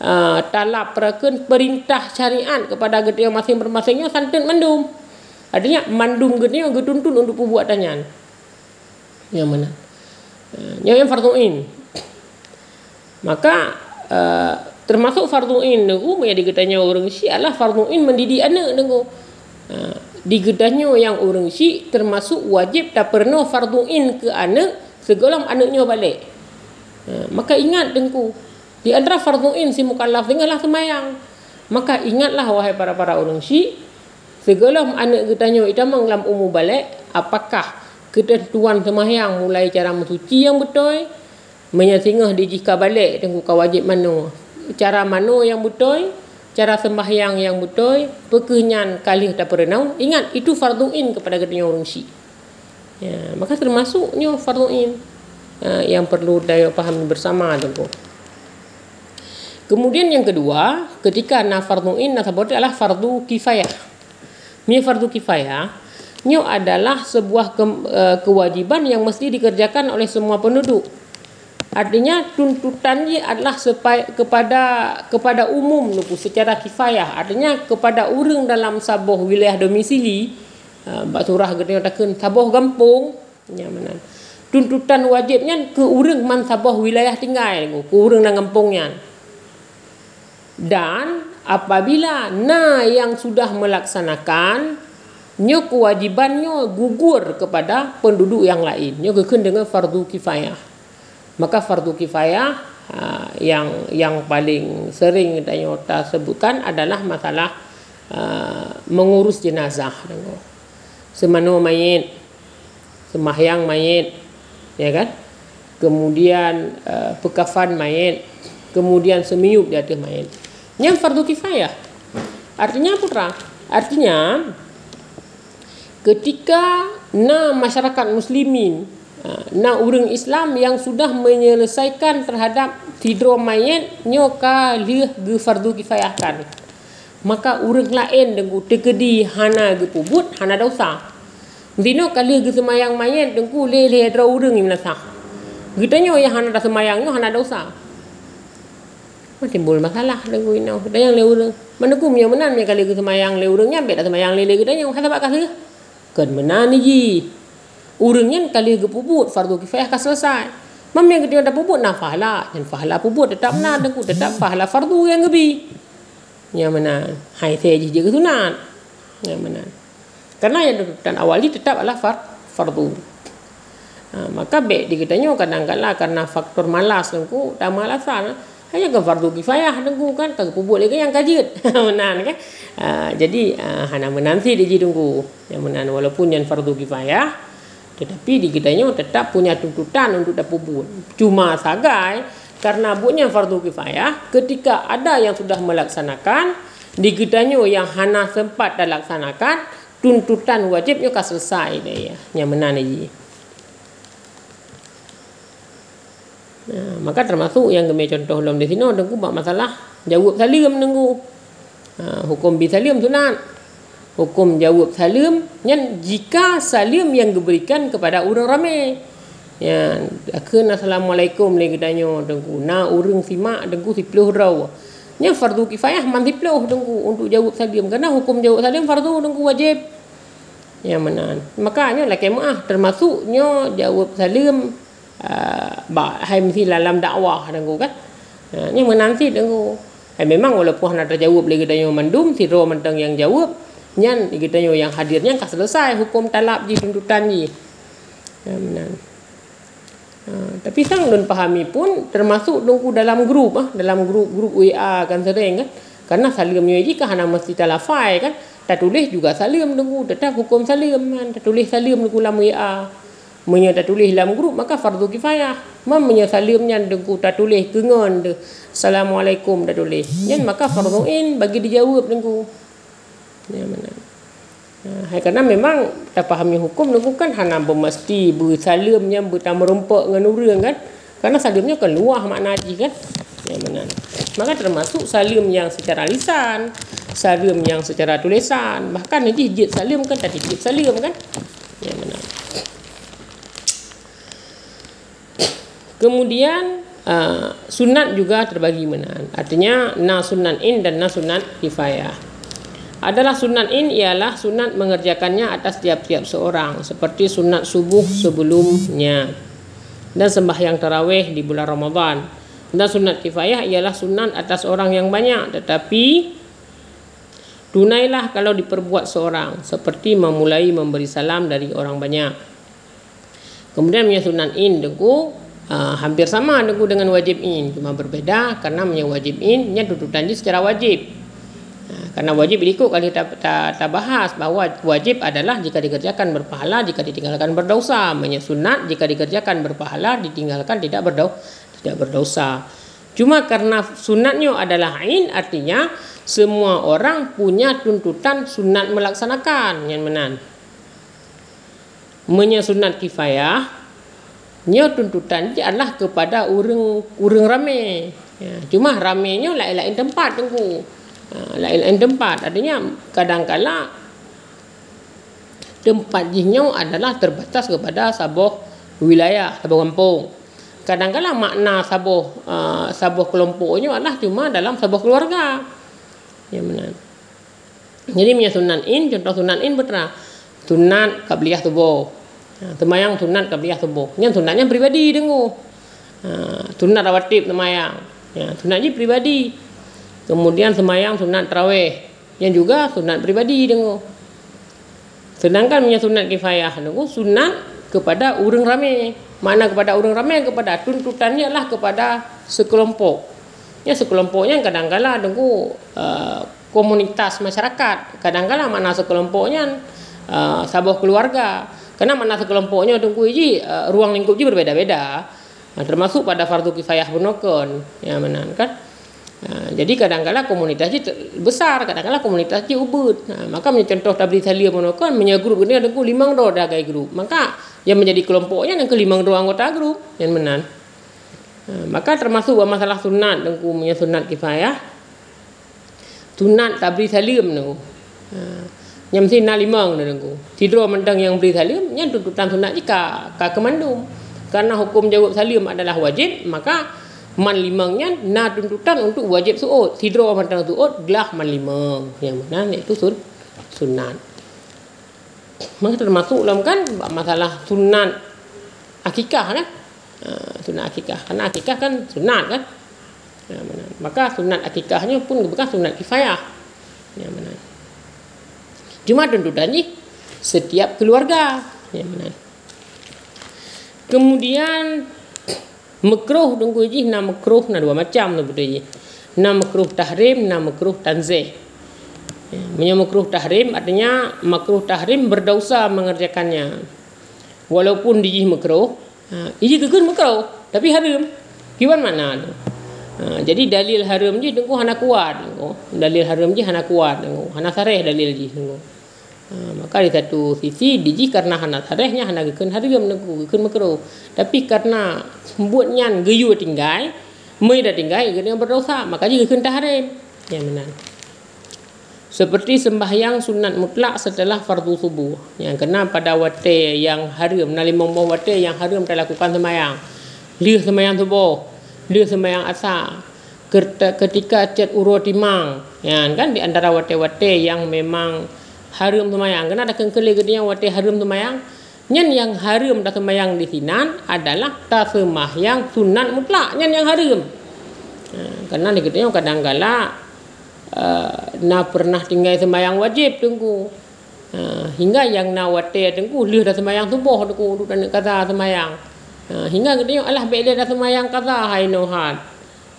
uh, talap perakun perintah syariat kepada gedia masing-masingnya santan mandum. Artinya mandum gedia getuntun untuk perbuatannya. Yang mana? Uh, yang farduin. Maka uh, termasuk farduin itu yang digetanya orang si adalah farduin mendidik anak dengu. Uh, di gedahnya yang orang si termasuk wajib tak pernah farduin ke anak segala anaknya balik. Uh, maka ingat dengku di antara fardu'in si mukallaf dengarlah semayang. Maka ingatlah wahai para-para orang syik, segala anak kita tanya itamang dalam umur balik, apakah ketentuan sembahyang mulai cara mensuci yang betul, menyasingah di jika balik tengok kau wajib mana, cara mana yang betul, cara sembahyang yang betul, pekenyan kali tak pernah. Ingat itu fardu in kepada kita orang syik. Ya, maka termasuknya fardu in uh, yang perlu daya pahami bersama tu. Kemudian yang kedua, ketika na fardu in na adalah fardu kifayah. Ni fardu kifayah, ni adalah sebuah ke, uh, kewajiban yang mesti dikerjakan oleh semua penduduk. Artinya tuntutannya adalah supaya kepada kepada umum nuku secara kifayah. Artinya kepada orang dalam sabuh wilayah domisili, uh, surah gede sabuh kampung, ya mana. Tuntutan wajibnya ke urang man sabah wilayah tinggal ke urang nang kampungnya dan apabila na yang sudah melaksanakan nyo kewajibannya gugur kepada penduduk yang lain. Nyo kekun dengan fardu kifayah maka fardu kifayah uh, yang yang paling sering kita sebutkan adalah masalah uh, mengurus jenazah. Semana mayit semahyang mayit ya kan? Kemudian uh, pekafan mayat kemudian semiup di atas mayat yang fardu kifayah artinya apa artinya ketika na masyarakat muslimin uh, na orang Islam yang sudah menyelesaikan terhadap tidur mayat nyoka liah ge fardu kifayah kan maka orang lain dengan tekedi hana ge pubut hana dosa Dino kali ke semayang mayat dengku le le dra urang ni menasa. Gitanya yang hana dah semayang hana dosa. Timbul masalah dengku ino. Dan yang le urang. Mana ku punya menan me kali ke semayang le urang nyampe dah semayang le le gitanya hana bak kasih. Kan menan ni ji. Urangnya kali ke puput fardu kifayah ka selesai. Mam yang kita dah puput nah fahala. Dan fahala puput tetap menan dengku tetap fahala fardu yang gebi. Yang menan. Hai saya je ke sunat. Yang menan. Karena yang dan awali tetap adalah far, fardu. Ha, maka baik dikatanya kadang-kadang karena faktor malas dengku tak malasan hanya ke fardu kifayah dengku kan tak pupuk lagi yang kajit menan kan ha, jadi ha, hana menanti di dengku yang menan walaupun yang fardu kifayah tetapi dikatanya tetap punya tuntutan untuk tak pupuk cuma sagai karena bunya fardu kifayah ketika ada yang sudah melaksanakan dikatanya yang hana sempat dah laksanakan tuntutan wajibnya kan selesai dia ya. Yang mana ni? Nah, maka termasuk yang kami contoh dalam di sini buat masalah jawab salim dengku. Ha, hukum bi salim sunat. Hukum jawab salim yang jika salim yang diberikan kepada orang ramai. Ya, akan assalamualaikum lagi tanya dengku. Na urang simak dengku si peluh raw. Nya fardu kifayah mandi peluh dengku untuk jawab salim. Karena hukum jawab salim fardu dengku wajib. Yang mana. Makanya lah kemah termasuknya jawab salim uh, hai mesti dalam dakwah dengku kan. Uh, ni menanti dengku. Hai memang walaupun nak terjawab lagi tanya mandum si roh mentang yang jawab nyan kita yang hadirnya kan selesai hukum talab di tuntutan ni. Ya. Uh, tapi sang don pahami pun termasuk dongku dalam grup ah dalam grup grup WA kan sering kan karena salim ni kan hanya mesti talafai kan tak tulis juga salim dongku tetap hukum salim kan tak tulis salim dongku dalam WA Menya tak tulis dalam grup maka fardu kifayah. Mam menya salimnya dengku tak tulis kengon de. Assalamualaikum tak tulis. Yan maka fardu in bagi dijawab dengku. Ya mana. Ha, kerana memang tak pahami hukum itu kan hanya bermesti bersalimnya bertambah rompak dengan orang kan. Karena salimnya kan luah makna haji kan. Ya, mana. Maka termasuk salim yang secara lisan, salim yang secara tulisan. Bahkan nanti jid salim kan tadi jid salim kan. Ya, mana. Kemudian uh, sunat juga terbagi mana. Artinya na sunat in dan na sunat kifayah adalah sunat in ialah sunat mengerjakannya atas tiap-tiap seorang seperti sunat subuh sebelumnya. Dan sembahyang tarawih di bulan Ramadan. Dan sunat kifayah ialah sunat atas orang yang banyak tetapi tunailah kalau diperbuat seorang seperti memulai memberi salam dari orang banyak. Kemudian punya sunat in deku uh, hampir sama dengan wajib in. Cuma berbeda karena punya wajib in nya tuntutan secara wajib Karena wajib ikut kalau kita tak, tak bahas bahawa wajib adalah jika dikerjakan berpahala, jika ditinggalkan berdosa. Menyesunat jika dikerjakan berpahala, ditinggalkan tidak berdosa. Tidak berdosa. Cuma karena sunatnya adalah ain, artinya semua orang punya tuntutan sunat melaksanakan. Yang menan. Menyesunat kifayah, nya tuntutan dia adalah kepada orang orang ramai. Ya, cuma ramainya lain-lain tempat tunggu. Ha, lain-lain. Tempat artinya kadang-kala tempat jinnya adalah terbatas kepada sabuh wilayah sabuh kampung. Kadang-kala makna sabuh uh, sabuh kelompoknya adalah cuma dalam sabuh keluarga. Yang benar. Jadi punya sunat in contoh sunat in betul sunat kabliyah tubuh. Ha, temayang sunat kabliyah tubuh. Yang sunatnya pribadi dengu. Ha, sunat rawatib temayang ya, sunatnya pribadi Kemudian semayang sunat terawih. Yang juga sunat pribadi dengar. Sedangkan punya sunat kifayah dengar sunat kepada orang ramai. Mana kepada orang ramai kepada tuntutannya lah kepada sekelompok. Ya sekelompoknya kadang-kala dengar uh, komunitas masyarakat. Kadang-kala mana sekelompoknya uh, sabuh keluarga. Karena mana sekelompoknya dengar ji uh, ruang lingkup ji berbeda-beda. Termasuk pada fardu kifayah bunokon. Ya mana kan? Ha, jadi kadang-kadang komunitas itu besar, kadang-kadang komunitas itu ubud. Ha, maka contoh tabli salia monokan punya grup ini ada ku limang do dah gai grup. Maka yang menjadi kelompoknya yang ke limang do anggota grup yang menan. Ha, maka termasuk masalah sunat dan punya sunat kifayah. Sunat tabli salim tu. Ha, yang mesti nak limang dan ku. Tidur mentang yang beri salim, yang tuntutan sunat jika ka kemandum. Karena hukum jawab salim adalah wajib, maka man limangnya na tuntutan untuk wajib suud. Sidro mantang suud gelah man limang. Yang mana itu sun sunat. Maka termasuk dalam kan masalah sunat akikah kan? Uh, sunat akikah. Karena akikah kan sunat kan? Yang mana? Maka sunat akikahnya pun bukan sunat kifayah. Yang mana? Cuma tuntutannya setiap keluarga. Yang mana? Kemudian Makruh tunggu je na makruh na dua macam tu betul je. Na makruh tahrim, na makruh tanzih. Ya, punya makruh tahrim artinya makruh tahrim berdosa mengerjakannya. Walaupun dia makruh, ha, ini kekun makruh tapi haram. Gimana mana tu? Ha, jadi dalil haram je tunggu hana kuat. Dalil haram je hana kuat. Hana sareh dalil je tunggu. Ha, maka di satu sisi diji karena hana tarehnya hana gekun haram nengku gekun makro tapi karena buatnya geyu tinggal mai dah tinggal gekun berdosa maka ji gekun tahrim yang benar. Seperti sembahyang sunat mutlak setelah fardu subuh. Yang kena pada waktu yang haram nali membawa waktu yang haram telah lakukan sembahyang. Liu sembahyang subuh liu sembahyang asar ketika cet urut timang. Ya kan di antara waktu-waktu yang memang harum semayang. Kena ada kengkeli gede yang wate harum semayang. Nyen yang harum dah semayang di sinan adalah tak semayang sunat mutlak. Nyen yang harum. Ha, kerana di gede yang kadang kala uh, na pernah tinggal semayang wajib tunggu. Uh, hingga yang na wate tunggu lih dah semayang subuh tunggu duduk dan kata semayang. Uh, hingga gede yang alah bela dah semayang kata hai nohat.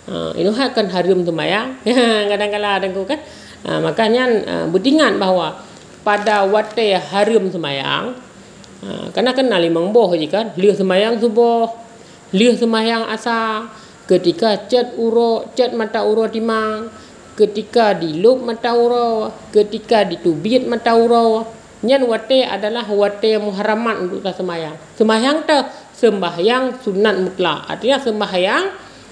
Uh, inohat kan harum semayang. kadang kala tunggu kan. Uh, makanya uh, berdingat bahawa pada waktu haram semayang. Ha, kena kenal limang boh je kan. Liu semayang subuh liu semayang asa. Ketika cat uro cat mata uro timang. Ketika dilup mata uro. Ketika ditubit mata uro. Nyan wate adalah wate muharamat untuk tak semayang. Semayang tu sembahyang sunat mutlak. Artinya sembahyang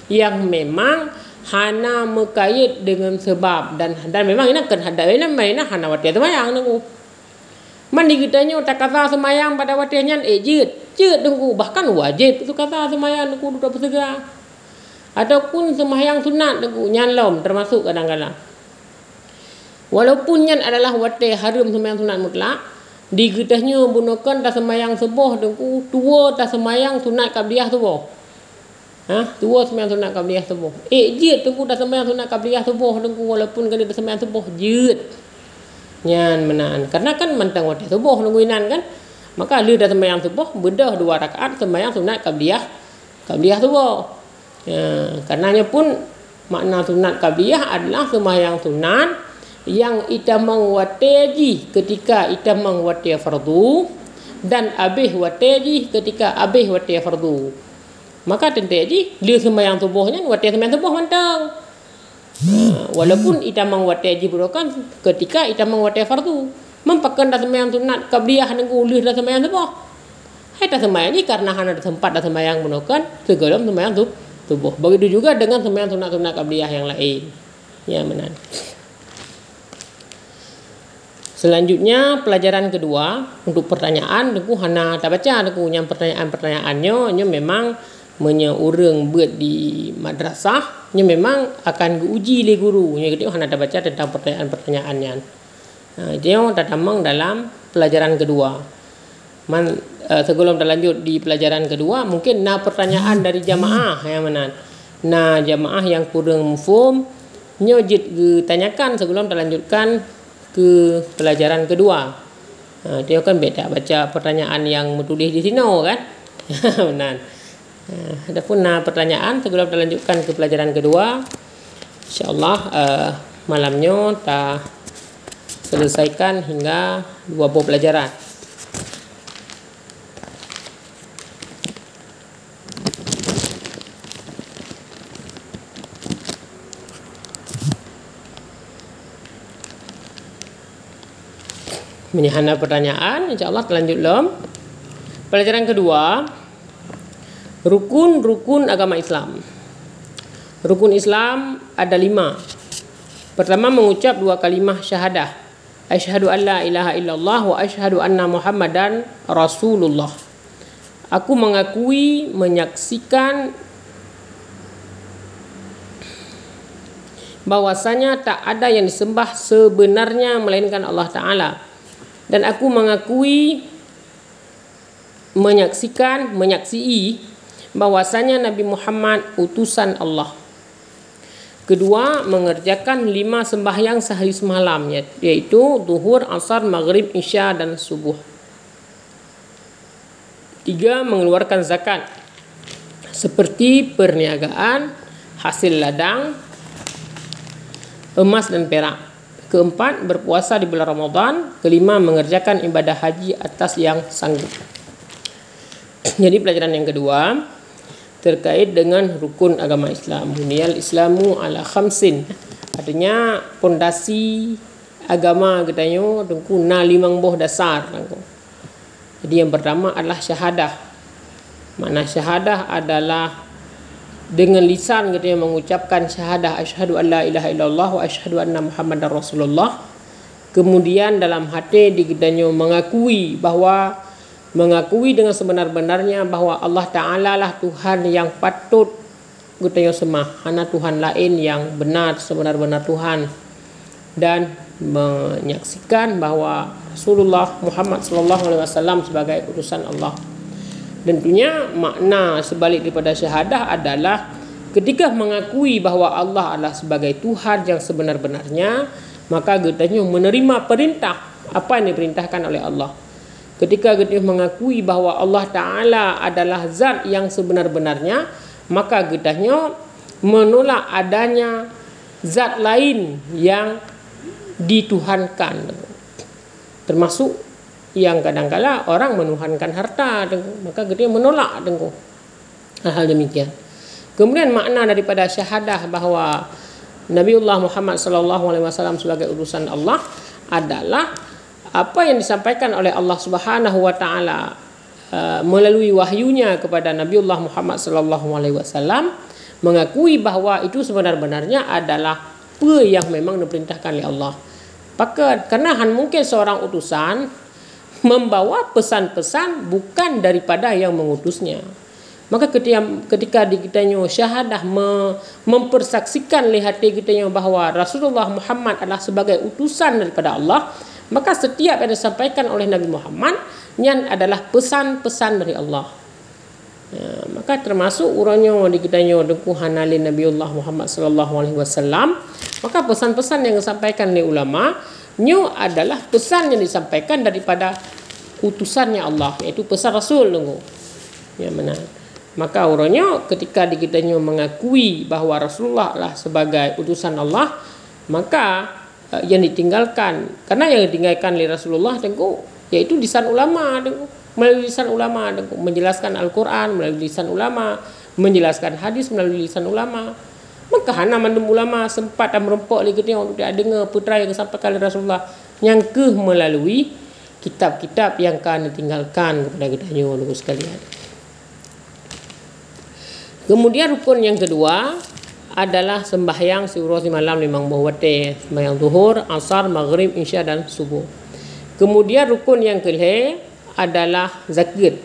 yang memang hana mekait dengan sebab dan dan memang ini kan ada ini mainnya hana wati semayang nunggu. Mandi kitanya tak kata semayang pada watinya eh jid jid nunggu. Bahkan wajib itu kata semayang nunggu duduk bersegera ataupun semayang sunat nunggu nyalom termasuk kadang-kadang. Walaupun nyan adalah wati harum semayang sunat mutlak di kitanya bunukan tak semayang sebuah nunggu tua tak semayang sunat kabliah sebuah Ha? Tua sembilan sunat kabliyah subuh. Eh, jid tunggu dah sembilan sunat kabliyah subuh. Tunggu walaupun kena dah sembilan subuh. Jid. Nyan menan. Karena kan mentang waktu subuh nunggu inan kan. Maka lu dah sembilan subuh. Bedah dua rakaat sembilan sunat kabliyah. Kabliyah subuh. Ya, karenanya pun makna sunat kabliyah adalah sembahyang sunat yang itamang wateji ketika itamang wate fardu dan abih wateji ketika abih wate fardu maka tenteji dia sembahyang tubuhnya wate sembahyang tubuh mantang. Uh, walaupun itamang wateji bukan ketika itamang wate fardu mempakan dah sembahyang sunat kabliyah nunggu ulih dah sembahyang tubuh. Hai dah sembahyang ni karena hana ada tempat dah sembahyang bukan segala sembahyang tu tubuh. Begitu juga dengan sembahyang sunat-sunat kabliyah yang lain. Ya benar. Selanjutnya pelajaran kedua untuk pertanyaan aku hana tak baca aku yang pertanyaan-pertanyaannya nya memang menyeurang buat di madrasah nya memang akan diuji oleh guru nya kita hana tak baca tentang pertanyaan-pertanyaannya. Ha dia tak tamang dalam pelajaran kedua. Man uh, sebelum lanjut di pelajaran kedua mungkin na pertanyaan dari jamaah yang mana. Na jamaah yang kurang mufhum nya jit tanyakan sebelum lanjutkan ke pelajaran kedua. Ha, dia kan beda baca pertanyaan yang menulis di sini kan. Benar. Ha, ada pun nah, pertanyaan sebelum kita lanjutkan ke pelajaran kedua. InsyaAllah uh, malamnya kita selesaikan hingga dua buah pelajaran. menyahana pertanyaan insyaallah lanjut lom pelajaran kedua rukun-rukun agama Islam. Rukun Islam ada lima. Pertama mengucap dua kalimah syahadah. Asyhadu an la ilaha illallah wa asyhadu anna muhammadan rasulullah. Aku mengakui menyaksikan bahwasanya tak ada yang disembah sebenarnya melainkan Allah taala. Dan aku mengakui menyaksikan menyaksii bahwasanya Nabi Muhammad utusan Allah. Kedua, mengerjakan lima sembahyang sehari semalam yaitu duhur, asar, maghrib, isya dan subuh. Tiga, mengeluarkan zakat seperti perniagaan, hasil ladang, emas dan perak. Keempat, berpuasa di bulan Ramadan. Kelima, mengerjakan ibadah haji atas yang sanggup. Jadi pelajaran yang kedua terkait dengan rukun agama Islam. Buniyal Islamu ala khamsin. Artinya pondasi agama katanya tengku na limang boh dasar. Jadi yang pertama adalah syahadah. Mana syahadah adalah dengan lisan kita yang mengucapkan syahadah asyhadu alla ilaha illallah wa asyhadu anna muhammadar rasulullah kemudian dalam hati digedanya mengakui bahawa mengakui dengan sebenar-benarnya bahawa Allah taala lah Tuhan yang patut kita yang sembah hanya Tuhan lain yang benar sebenar-benar Tuhan dan menyaksikan bahawa Rasulullah Muhammad sallallahu alaihi wasallam sebagai utusan Allah Tentunya makna sebalik daripada syahadah adalah ketika mengakui bahawa Allah adalah sebagai Tuhan yang sebenar-benarnya, maka kita menerima perintah apa yang diperintahkan oleh Allah. Ketika kita mengakui bahawa Allah Ta'ala adalah zat yang sebenar-benarnya, maka kita menolak adanya zat lain yang dituhankan. Termasuk yang kadang-kala orang menuhankan harta maka dia menolak tengku hal demikian. Kemudian makna daripada syahadah bahawa Nabiullah Muhammad sallallahu alaihi wasallam sebagai utusan Allah adalah apa yang disampaikan oleh Allah Subhanahu wa taala uh, melalui wahyunya kepada Nabiullah Muhammad sallallahu alaihi wasallam mengakui bahawa itu sebenar-benarnya adalah apa yang memang diperintahkan oleh Allah. Maka kerana mungkin seorang utusan membawa pesan-pesan bukan daripada yang mengutusnya. Maka ketika ketika ditanya syahadah mempersaksikan lihat kita bahawa Rasulullah Muhammad adalah sebagai utusan daripada Allah, maka setiap yang disampaikan oleh Nabi Muhammad yang adalah pesan-pesan dari Allah. Ya, maka termasuk urangnya dikitanya dengku hanali Nabiullah Muhammad sallallahu alaihi wasallam maka pesan-pesan yang disampaikan oleh ulama New adalah pesan yang disampaikan daripada utusannya Allah iaitu pesan Rasul tunggu. Ya mana? Maka orangnya ketika kita mengakui bahawa Rasulullah lah sebagai utusan Allah, maka uh, yang ditinggalkan. Karena yang ditinggalkan oleh Rasulullah tengku yaitu lisan ulama tengku melalui lisan ulama tengku menjelaskan Al-Quran melalui lisan ulama menjelaskan hadis melalui lisan ulama. Maka hana mandum ulama sempat dan merempok lagi dia untuk dia dengar putra yang sampai oleh Rasulullah yang ke melalui kitab-kitab yang kan ditinggalkan kepada kita dulu sekalian. Kemudian rukun yang kedua adalah sembahyang surah di malam limang buah wate sembahyang zuhur asar maghrib isya dan subuh. Kemudian rukun yang kelima adalah zakat.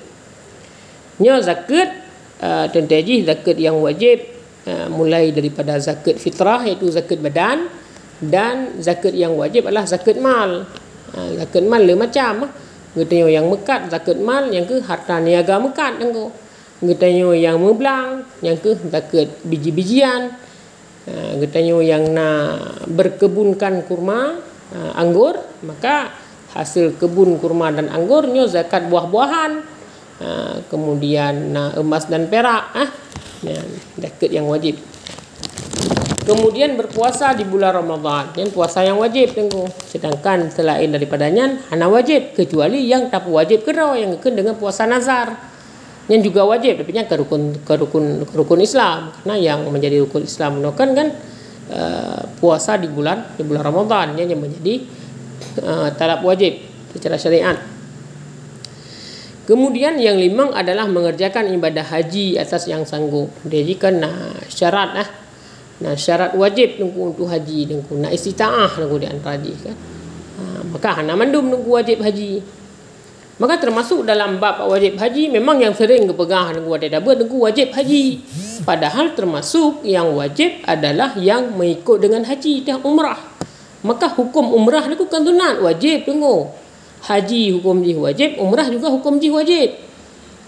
Nya zakat uh, tentu zakat yang wajib uh, mulai daripada zakat fitrah iaitu zakat badan dan zakat yang wajib adalah zakat mal. Uh, zakat mal le macam. Ngetanya yang mekat zakat mal yang ke harta niaga mekat tengok. Ngetanya yang memblang Yang ke zakat biji-bijian Ngetanya yang nak berkebunkan kurma Anggur Maka hasil kebun kurma dan anggur Ini zakat buah-buahan. Kemudian emas dan perak Zakat yang wajib. Kemudian berpuasa di bulan Ramadan. Yang puasa yang wajib tengok Sedangkan selain daripadanya Hana wajib Kecuali yang tak wajib kerau Yang dengan puasa nazar yang juga wajib tapi yang ke rukun ke rukun ke rukun Islam karena yang menjadi rukun Islam kan kan uh, puasa di bulan di bulan Ramadan yang menjadi uh, talab wajib secara syariat. Kemudian yang lima adalah mengerjakan ibadah haji atas yang sanggup. Jadi kan nah, syarat lah. Nah syarat wajib nunggu untuk haji nunggu nak istitaah nunggu di antara kan. Uh, maka hana mandum nunggu wajib haji. Maka termasuk dalam bab wajib haji memang yang sering kepegang dengan wadah daba dengan wajib haji. Padahal termasuk yang wajib adalah yang mengikut dengan haji dan umrah. Maka hukum umrah ni kan sunat wajib tunggu. Haji hukum ji wajib, umrah juga hukum ji wajib.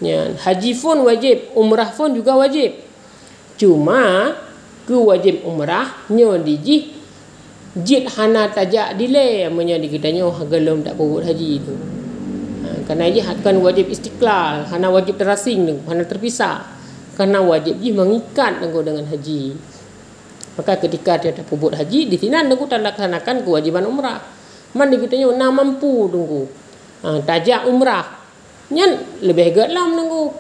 Ya, haji pun wajib, umrah pun juga wajib. Cuma ke wajib umrah nyo diji jid hana tajak dile amanya dikitanya gelum tak buat haji tu kerana ia akan wajib istiqlal kerana wajib terasing kerana terpisah kerana wajib dia mengikat dengan haji. Maka ketika dia ada pubut haji di sini anda tak laksanakan kewajiban umrah. Mana dia katanya nak mampu tunggu ha, tajak umrah. Yang lebih lah menunggu.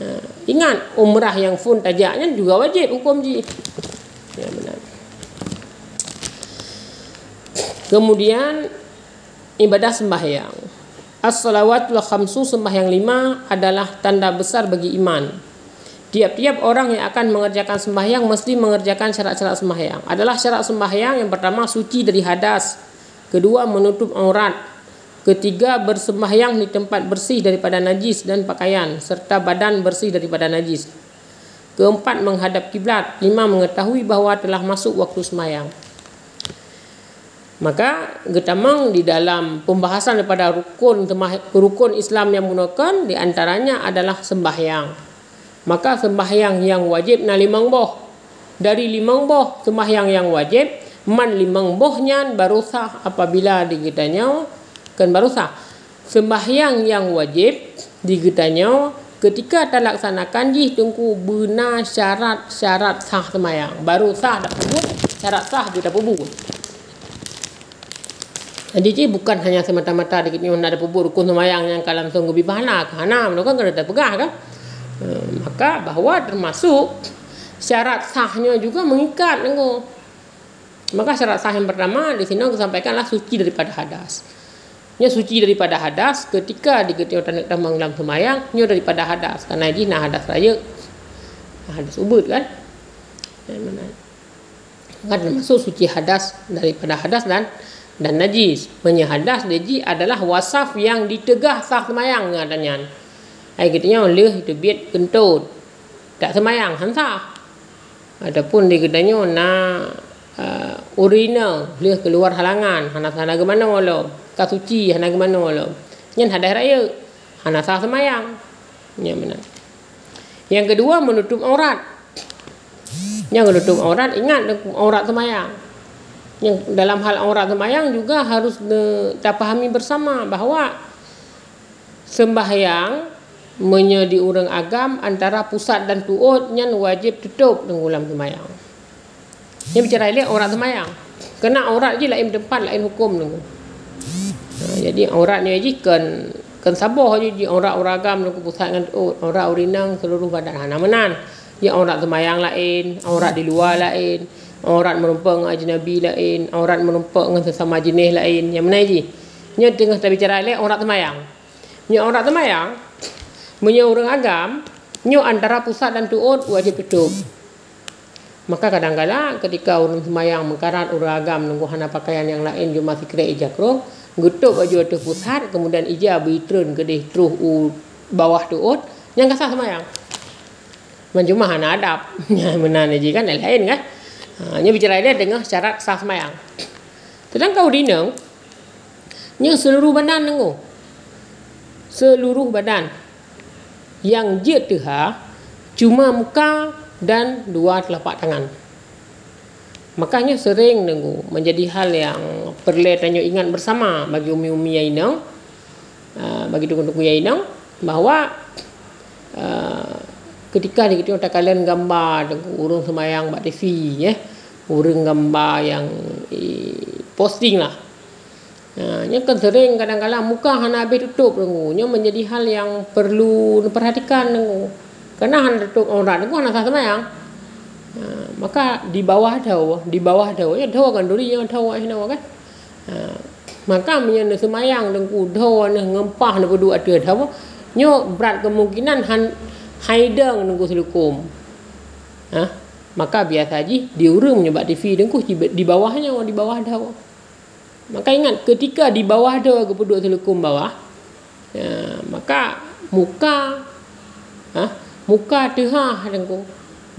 Ha, ingat umrah yang pun tajaknya juga wajib hukum ji. Ya benar. Kemudian ibadah sembahyang As-salawatul khamsu sembahyang lima adalah tanda besar bagi iman. Tiap-tiap orang yang akan mengerjakan sembahyang mesti mengerjakan syarat-syarat sembahyang. Adalah syarat sembahyang yang pertama suci dari hadas. Kedua menutup aurat. Ketiga bersembahyang di tempat bersih daripada najis dan pakaian serta badan bersih daripada najis. Keempat menghadap kiblat. Lima mengetahui bahawa telah masuk waktu sembahyang. Maka getamang di dalam pembahasan daripada rukun rukun Islam yang menggunakan di antaranya adalah sembahyang. Maka sembahyang yang wajib na limang boh. Dari limang boh sembahyang yang wajib man limang bohnya baru sah apabila digitanya kan baru sah. Sembahyang yang wajib digitanya ketika terlaksanakan ji tunggu benar syarat-syarat sah sembahyang. Baru sah dak syarat sah dia dah jadi je bukan hanya semata-mata dekat ni ada pubur rukun semayang yang kalam sungguh bibahana hana mereka kan ada pegah kan? Hmm, maka bahawa termasuk syarat sahnya juga mengikat tengok. Maka syarat sah yang pertama di sini aku sampaikanlah suci daripada hadas. Nya suci daripada hadas ketika di ketika tanah tambang dalam semayang nya daripada hadas. Karena ini nak hadas raya. Hadas ubud kan? Mana? Kan termasuk suci hadas daripada hadas dan dan najis. Menyahadas najis adalah wasaf yang ditegah sah semayang katanya. Ai katanya oleh itu biat kentut. Tak semayang hansa. Adapun di katanya na uh, urina leh keluar halangan. Hana sana ke mana walau kasuci hana ke mana walau nyen hadah raya. Hana sah semayang. Ya benar. Yang kedua menutup aurat. Yang menutup aurat ingat aurat semayang yang dalam hal aurat sembahyang juga harus kita pahami bersama bahawa sembahyang menyedi orang agam antara pusat dan tuut yang wajib tutup dengan ulam sembahyang. Ini bicara ini orang sembahyang. kena aurat je lain tempat lain hukum tu ha, jadi aurat ni je kan kan sabar je di aurat uragam tu pusat dengan oh, aurat urinang seluruh badan ha nama nan ya aurat semayang lain aurat di luar lain aurat merumpang ajnabi lain aurat merumpang dengan sesama jenis lain. Yang mana je nya tengah kita bicara lain aurat semayang nya aurat semayang punya orang agam nyo antara pusat dan tuut wajib tutup. Maka kadang-kadang ketika orang semayang mengkarat orang agam nunggu hana pakaian yang lain juga masih kira ijak roh gutuk baju tu pusat kemudian ija berturun ke deh teruh u bawah tuut yang kasah semayang mencuma hana adab? Ni kan? Lain kan ha, nya bicara dia dengan syarat sah semayang sedang kau dineng nya seluruh badan nunggu seluruh badan. Yang dia tuha cuma muka dan dua telapak tangan. Makanya sering nunggu menjadi hal yang perlu tanya ingat bersama bagi umi-umi yang ini, uh, bagi dukun-dukun yang ini, bahawa uh, ketika di kita kalian gambar dengan urung semayang buat TV, ya, urung gambar yang posting lah. Uh, ini kan sering kadang-kadang muka hana habis tutup ini menjadi hal yang perlu diperhatikan nunggu. Kerana hanya tutup orang itu hanya sah semayang. Ha, maka di bawah tahu, di bawah tahu, ya tahu kan dulu yang tahu ini kan. Ha, maka menyen semayang ku tahu ni ngempah ni berdua ada tahu. Nyo berat kemungkinan han haidang nunggu selukum. Ha? Maka biasa aja diurung menyebab TV dan ku di bawahnya di bawah tahu. Maka ingat ketika di bawah tahu ke penduduk selukum bawah, ya, maka muka ha, muka tengah dengku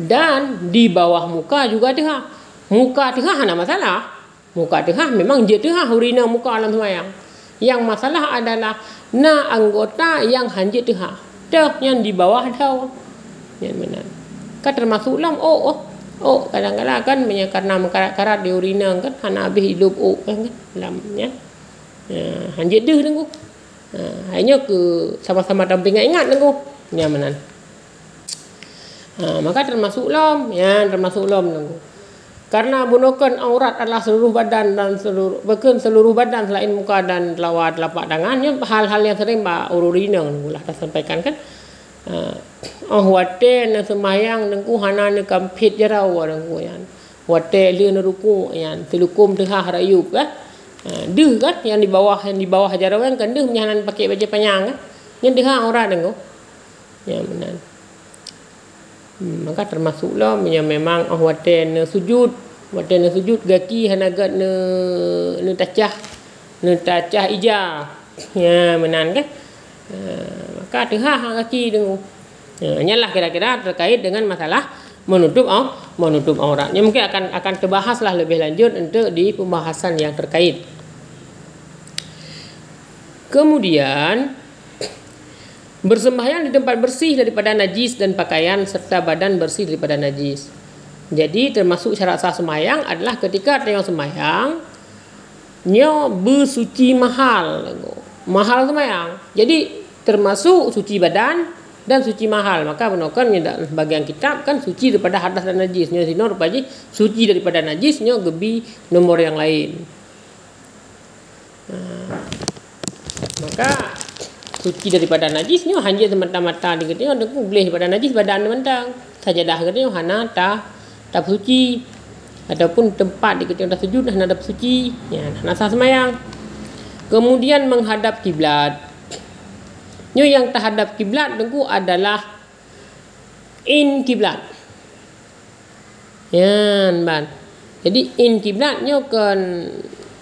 dan di bawah muka juga tengah. Muka tengah ada masalah. Muka tengah memang dia tengah urina muka alam semayang. Yang masalah adalah na anggota yang hanjit tengah. Dah yang di bawah dah yang benar. Kan termasuk lam oh oh oh kadang-kadang kan karena mengkarat-karat di urina kan hana habis hidup oh kan lam ya uh, hanjit dah tengku uh, hanya ke sama-sama dampingan ingat tengku yang benar Ha, maka termasuk lom, ya termasuk lom. Karena bunukan aurat adalah seluruh badan dan seluruh bahkan seluruh badan selain muka dan telawat telapak tangannya hal-hal yang sering mbak ururina nunggu lah sampaikan kan. Oh wate na semayang nunggu hana ne kampit jara wa nunggu yan. Wate li na ruku yan tilukum tengah harayup kan. Uh, deh kan yang di bawah yang di bawah jara kan deh menyalan pakai baju panjang kan. Yang deh aurat nunggu. Ya benar. Hmm, maka termasuklah yang memang oh waten sujud waten sujud gaki hanagat ne ne tacah ne tacah ija ya menan kan maka tehah kaki dengu ya, nyalah kira-kira terkait dengan masalah menutup oh menutup auratnya mungkin akan akan terbahaslah lebih lanjut untuk di pembahasan yang terkait kemudian Bersembahyang di tempat bersih daripada najis dan pakaian serta badan bersih daripada najis. Jadi termasuk syarat sah sembahyang adalah ketika tengok sembahyang nyo bersuci mahal. Mahal sembahyang. Jadi termasuk suci badan dan suci mahal. Maka dalam bagian kitab kan suci daripada hadas dan najis. Nyo sino rupanya suci daripada najis nyo gebi nomor yang lain. Nah, maka suci daripada najis ni hanya semata-mata kata dia boleh daripada najis badan mentang sajadah kata dia hana ta tak suci ataupun tempat kata dah sujud dah nak suci ya nak sah semayang kemudian menghadap kiblat Nyo yang terhadap kiblat tengku adalah in kiblat. Ya, ban. Jadi in kiblat nyo kan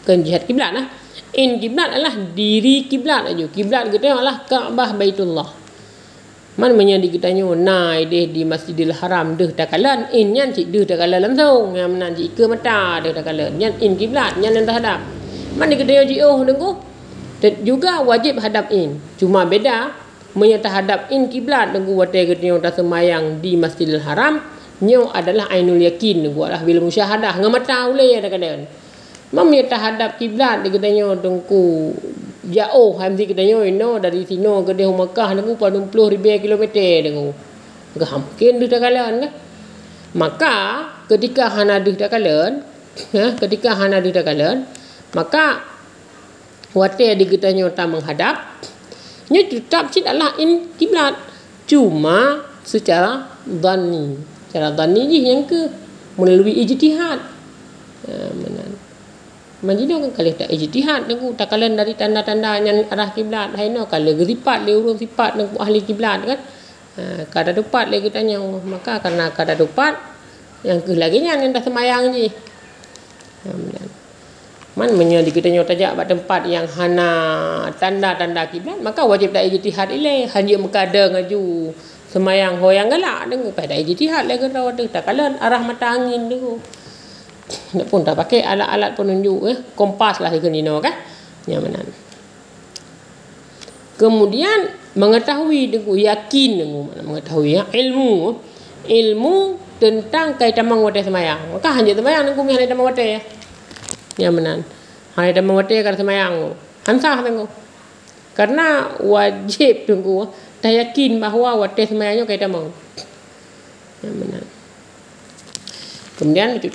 kan jihad kiblat lah. In kiblat adalah diri kiblat aja. Kiblat kita adalah Kaabah Baitullah. Mana punya di kita nyo nai deh di Masjidil Haram. Deh takalan in nyan cik deh takalan langsung yang menan cik ke mata deh takalan nyan in kiblat nyan yang terhadap. Mana kita yo oh dengu dan juga wajib hadap in cuma beda punya terhadap in kiblat dengu wate nyo dah semayang di Masjidil Haram nyo adalah ainul yakin dengu adalah bila musyahadah ngamata ulai ada kadang Mami terhadap kiblat dia katanya tengku jauh hamdi katanya ino dari sini ke dia Mekah tengku 40 ribu kilometer tengku. Ke mungkin dia tak kalan kan. Maka ketika hana dia tak kalan ya ketika hana di tagalan maka wate di kita nyota menghadap nya tetap tidaklah in kiblat cuma secara dhanni. Secara dhanni ni yang ke? Melalui ijtihad. Ya menan Majina kan kali tak ijtihad dengan takalan dari tanda-tanda yang arah kiblat. Hai no kalau geripat le urung sifat dengan ahli kiblat kan. Ha, kada dupat le kita tanya maka karena kada dupat yang ke lagi yang dah semayang je ha, menya di kita nyota jak tempat yang hana tanda-tanda kiblat maka wajib tak ijtihad ile hanya mekada ngaju semayang hoyang galak dengan pada ijtihad le kata wadah takalan arah mata angin tu nak pun tak pakai alat-alat penunjuk eh. Kompas lah ikut ni kan. Yang mana? Kemudian mengetahui dengan yakin dengan mengetahui ya. Ilmu ilmu tentang kaitan mengwate semayang. Maka hanya semayang dengan kumi hanya mengwate ya semayang hansah tengok karena wajib tunggu tak yakin bahawa wate semayangnya kaitan meng yang mana kemudian itu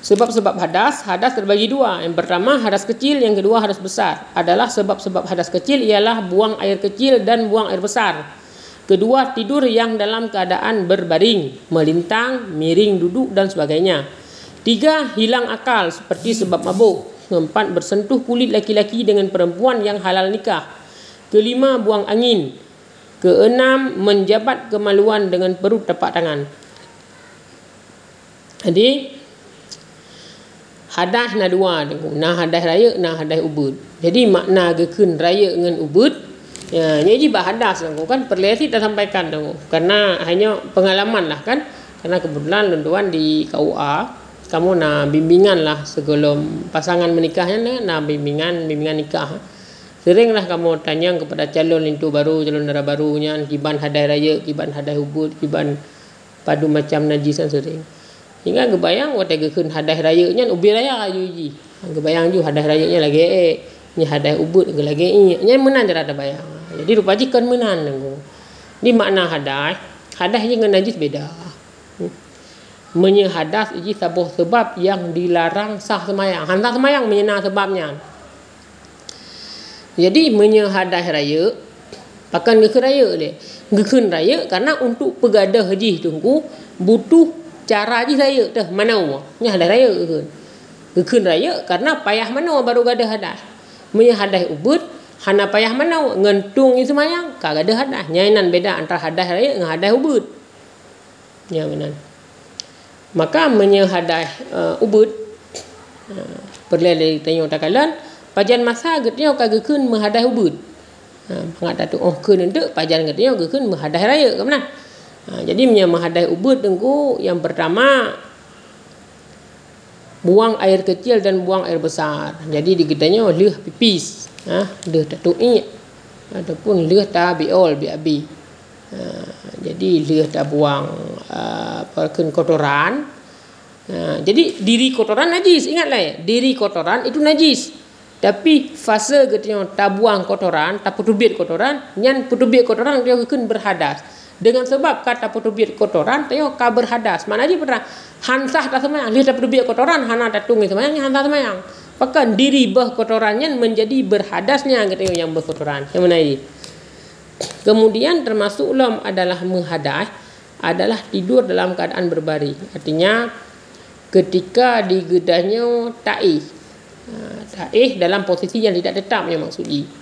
Sebab-sebab hadas, hadas terbagi dua. Yang pertama hadas kecil, yang kedua hadas besar. Adalah sebab-sebab hadas kecil ialah buang air kecil dan buang air besar. Kedua tidur yang dalam keadaan berbaring, melintang, miring duduk dan sebagainya. Tiga hilang akal seperti sebab mabuk. Keempat bersentuh kulit laki-laki dengan perempuan yang halal nikah. Kelima buang angin. Keenam menjabat kemaluan dengan perut tapak tangan. Jadi hadas na dua tengok na hadas raya na hadas ubud jadi makna gekun raya dengan ubud ya jadi bah hadas tengok kan perlesi dah sampaikan karena hanya pengalaman lah kan karena kebetulan tuan di KUA kamu nak bimbingan lah sebelum pasangan menikahnya nak bimbingan bimbingan nikah seringlah kamu tanya kepada calon itu baru calon darah barunya kiban hadas raya kiban hadas ubud kiban padu macam najisan sering Hingga kebayang waktu gekun hadah raya nya ubi raya ayu ji. Kebayang ju hadah raya nya lagi eh ni hadah ubut ke lagi i. Nya menan dia ada bayang. Jadi rupa ji kan menan ngu. Ni makna. Hadah je dengan najis beda. Menyehadas ji sebuah sebab yang dilarang sah semayang. Hantar semayang menyena sebabnya. Jadi menyehadah raya pakan gekun raya le. Gekun raya karena untuk pegadah haji tunggu butuh cara je saya tu mana nya ada raya ke ke raya karena payah mana baru gada hadah munya hadah ubud hana payah mana ngentung itu mayang kagak ada hadah nyainan beda antara hadah raya dengan hadah ubud. Ya benar maka munya hadah uh, ubud uh, tanya takalan pajan masa getnya kagak kun menghadah ubud uh, pengat tu oh kun untuk pajan getnya kagak kun menghadah raya ke mana Ha, jadi punya menghadai ubud tengku yang pertama buang air kecil dan buang air besar. Jadi di kitanya leh pipis, ha, leh tatu'i ataupun leh tabiol biabi. Ha, jadi leh tak buang uh, kotoran. Ha, jadi diri kotoran najis, ingatlah ya, diri kotoran itu najis. Tapi fase ketika tak buang kotoran, tak putubit kotoran, yang putubit kotoran dia akan berhadas. Dengan sebab kata petubit kotoran tengok kabar hadas mana aja pernah? Hansah tak semayang. Lihat petubit kotoran hana tak tunggu semayang hansah semayang. Pakan diri bah kotorannya menjadi berhadasnya gitu yang berkotoran. Yang mana ini kemudian termasuk ulam adalah menghadas adalah tidur dalam keadaan berbaring artinya ketika di gedahnya ta'i ha, ta'i dalam posisi yang tidak tetap yang maksudnya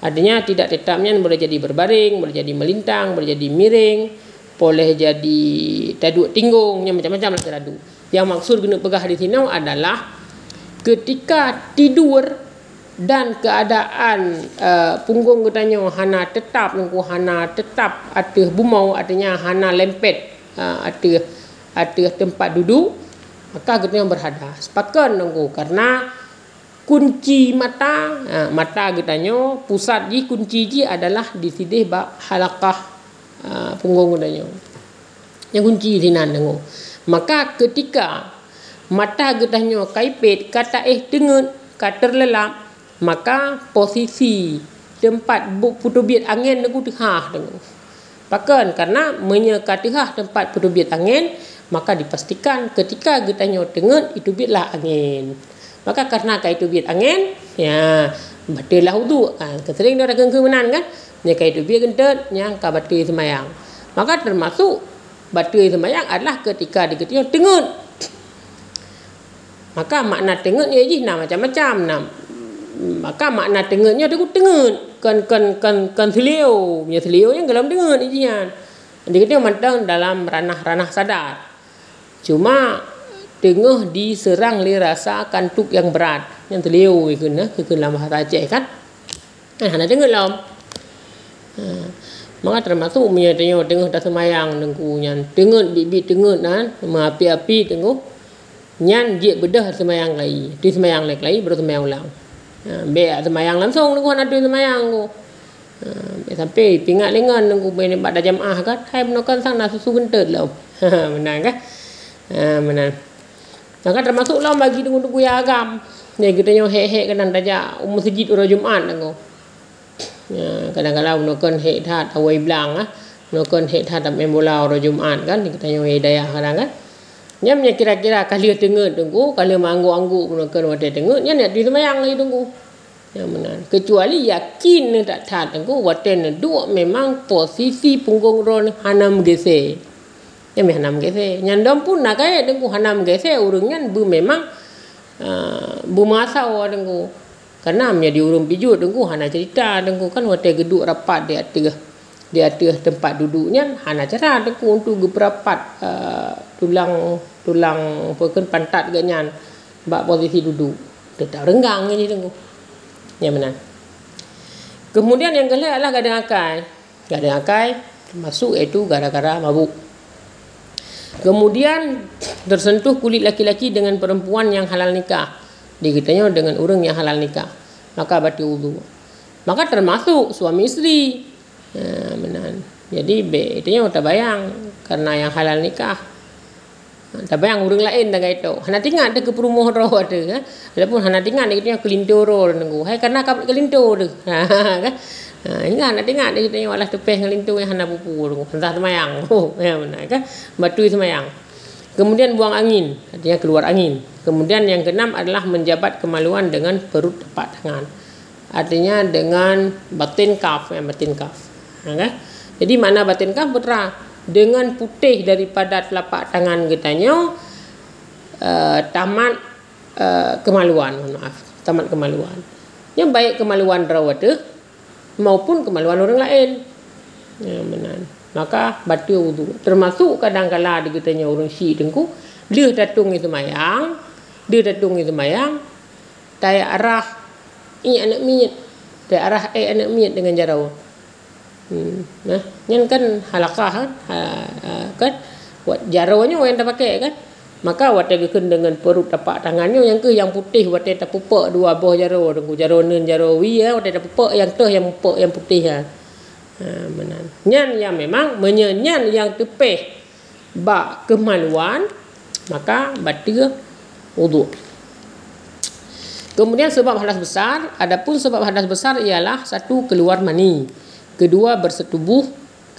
Artinya tidak tetapnya boleh jadi berbaring, boleh jadi melintang, boleh jadi miring, boleh jadi taduk tinggung, yang macam-macam lah teradu. Yang maksud guna pegah di sini adalah ketika tidur dan keadaan uh, punggung katanya hana tetap nunggu hana tetap atas bumau artinya hana lempet uh, atas atas tempat duduk. Maka katanya berhadas. Pakai nunggu karena kunci mata ha, mata katanya pusat ji kunci ji adalah di sini bak halakah ha, punggung katanya yang kunci nan dengo maka ketika mata katanya kaipet kata eh dengut kata terlelap maka posisi tempat putubit angin dengu tengah dengo Pakan karena menyekatihah tempat putubit angin maka dipastikan ketika getanya tengut itu bitlah angin. Maka karena kai itu bit angin ya batilah wudu kan kesering dia ada kengkemenan kan? Nya kai itu bit gentet yang ka bati semayang. Maka termasuk bati semayang adalah ketika digetanya tengut maka makna tengut ni nah macam-macam nah maka makna tengahnya dia tengah kan kan kan kan seliu punya seliu yang dalam ni jian. Dia kata matang dalam ranah-ranah sadar. Cuma tengah diserang oleh rasa kantuk yang berat. Yang seliu itu nah ke dalam bahasa Aceh kan? Eh hana tengah lam ha. maka termasuk punya tengah tengah dah semayang nengku nyan. Tengah bibit tengah nan. Api-api tengah nyan dia bedah semayang lagi di semayang lagi baru semayang ulang Ha, biar semayang langsung nunggu nak tuan semayang tu. Ha, sampai pingat lengan nunggu bini pada jamaah kan. Hai menukan sang nak susu gentet lah. Ha, benar kan? Ha, benar. Maka termasuk lah bagi tunggu-tunggu yang agam. Ni kita nyo hek-hek kan raja umur sejid orang Jumaat nunggu. Ya, kadang-kadang menukan hek tat awai belang ah. Menukan hek tat tak main bola orang Jumaat kan. Kita nyo hidayah kadang kan. Nya kira-kira kali tengah tunggu, kali manggu-anggu pun kan wate tengah, nya nak di semayang lagi tunggu. Yang benar. Kecuali yakin ni tak tak tunggu wate ne dua memang posisi punggung ron hanam gese. Ya me hanam gese. Nyandam pun nak kaya tunggu hanam gese urungan bu memang uh, bu masa wa tunggu. Karena me di urung piju tunggu hana cerita tunggu kan wate geduk rapat di atas di atas tempat duduknya. Hana cara tunggu untuk geperapat uh, tulang tulang pokok pantat nyan. Bak posisi duduk. Tetap renggang ni tunggu. Ya benar. Kemudian yang kedua adalah gadang akai gadang akai termasuk itu gara-gara mabuk. Kemudian tersentuh kulit laki-laki dengan perempuan yang halal nikah. Dikitanya dengan orang yang halal nikah. Maka bati wudu. Maka termasuk suami isteri ya, benar jadi be itu yang tak bayang karena yang halal nikah tapi yang urang lain dah itu. Hana tinggal ada ke perumuh roh ada kan. Walaupun hana tinggal dia kata kelintur roh nunggu. Hai karena kap kelintur tu. Ha kan. Ha ingat hana tinggal dia kata walah tepeh kelintur yang hana pupu tu. Entah semayang. Oh ya benar kan. Batu semayang. Kemudian buang angin, artinya keluar angin. Kemudian yang keenam adalah menjabat kemaluan dengan perut tepat tangan. Artinya dengan batin kaf, yang batin kaf. Ha, kan? Jadi mana batin kaf putra? dengan putih daripada telapak tangan katanya uh, tamat uh, kemaluan. Maaf tamat kemaluan. Yang baik kemaluan rawat maupun kemaluan orang lain. Ya benar. Maka batu wudu termasuk kadang-kala di katanya orang syiik tengku dia datung itu mayang dia datung itu mayang taya arah ini anak minyit taya arah eh anak minyit dengan jarau Hmm. Nah, yang kan halakah kan, ha, ha, kan, buat jarawanya orang tak pakai kan. Maka waktu kekun dengan perut tapak tangannya yang ke yang putih waktu tak pupak dua buah jaro dengan jaro nen jaro wi ya waktu tak pupak yang teh yang pupak yang putih ya. Ha, benar. Nyan yang memang menyenyan yang tepeh bak kemaluan maka batal wudu. Kemudian sebab hadas besar, adapun sebab hadas besar ialah satu keluar mani kedua bersetubuh,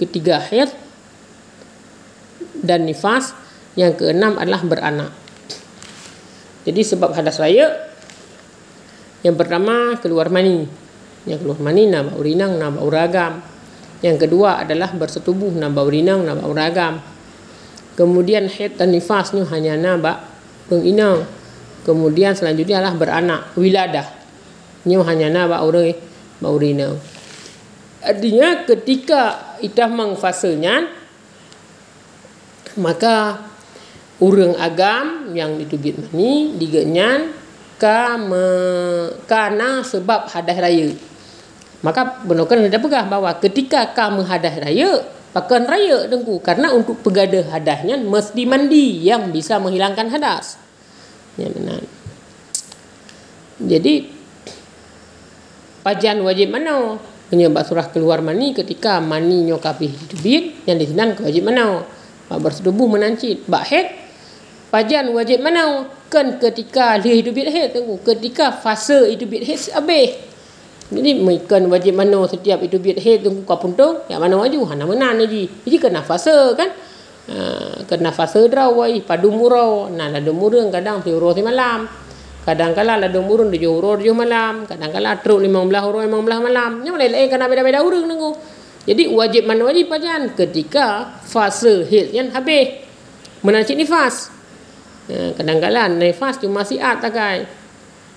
ketiga haid dan nifas, yang keenam adalah beranak. Jadi sebab hadas raya yang pertama keluar mani. Yang keluar mani nama urinang nama uragam. Yang kedua adalah bersetubuh nama urinang nama uragam. Kemudian haid dan nifasnya hanya nama penginang. Kemudian selanjutnya adalah beranak wiladah. Ini hanya nama urinang. Artinya ketika itamang fasenya maka urang agam yang ditubit mani digenyan ka me, karena sebab hadah raya. Maka benarkan ada pegah bahawa ketika kamu hadah raya, pakan raya dengku karena untuk pegada hadahnya mesti mandi yang bisa menghilangkan hadas. Ya benar. Jadi pajan wajib mana? Penyebab surah keluar mani ketika mani nyokapi hidubit yang disenang ke wajib mana mak bersetubuh menancit bak head pajan wajib mana kan ketika dia hidubit head tunggu. Ketika fase hidubit head habis. Jadi mekan wajib mana setiap hidubit head tunggu kau puntung. Yang mana wajib hana menan lagi jadi kena fase kan? Uh, kena fasa draw wai padu murau. Nah ladu murung kadang tiuro si malam Kadang-kadang ada murun di Johor di malam. Kadang-kadang lah truk lima belah orang lima belah malam. ni boleh lain kerana beda-beda orang nunggu. Jadi wajib mana wajib pajan ketika fase hit yang habis. Menancik nifas. Ha, kadang-kadang lah nifas cuma siat takai.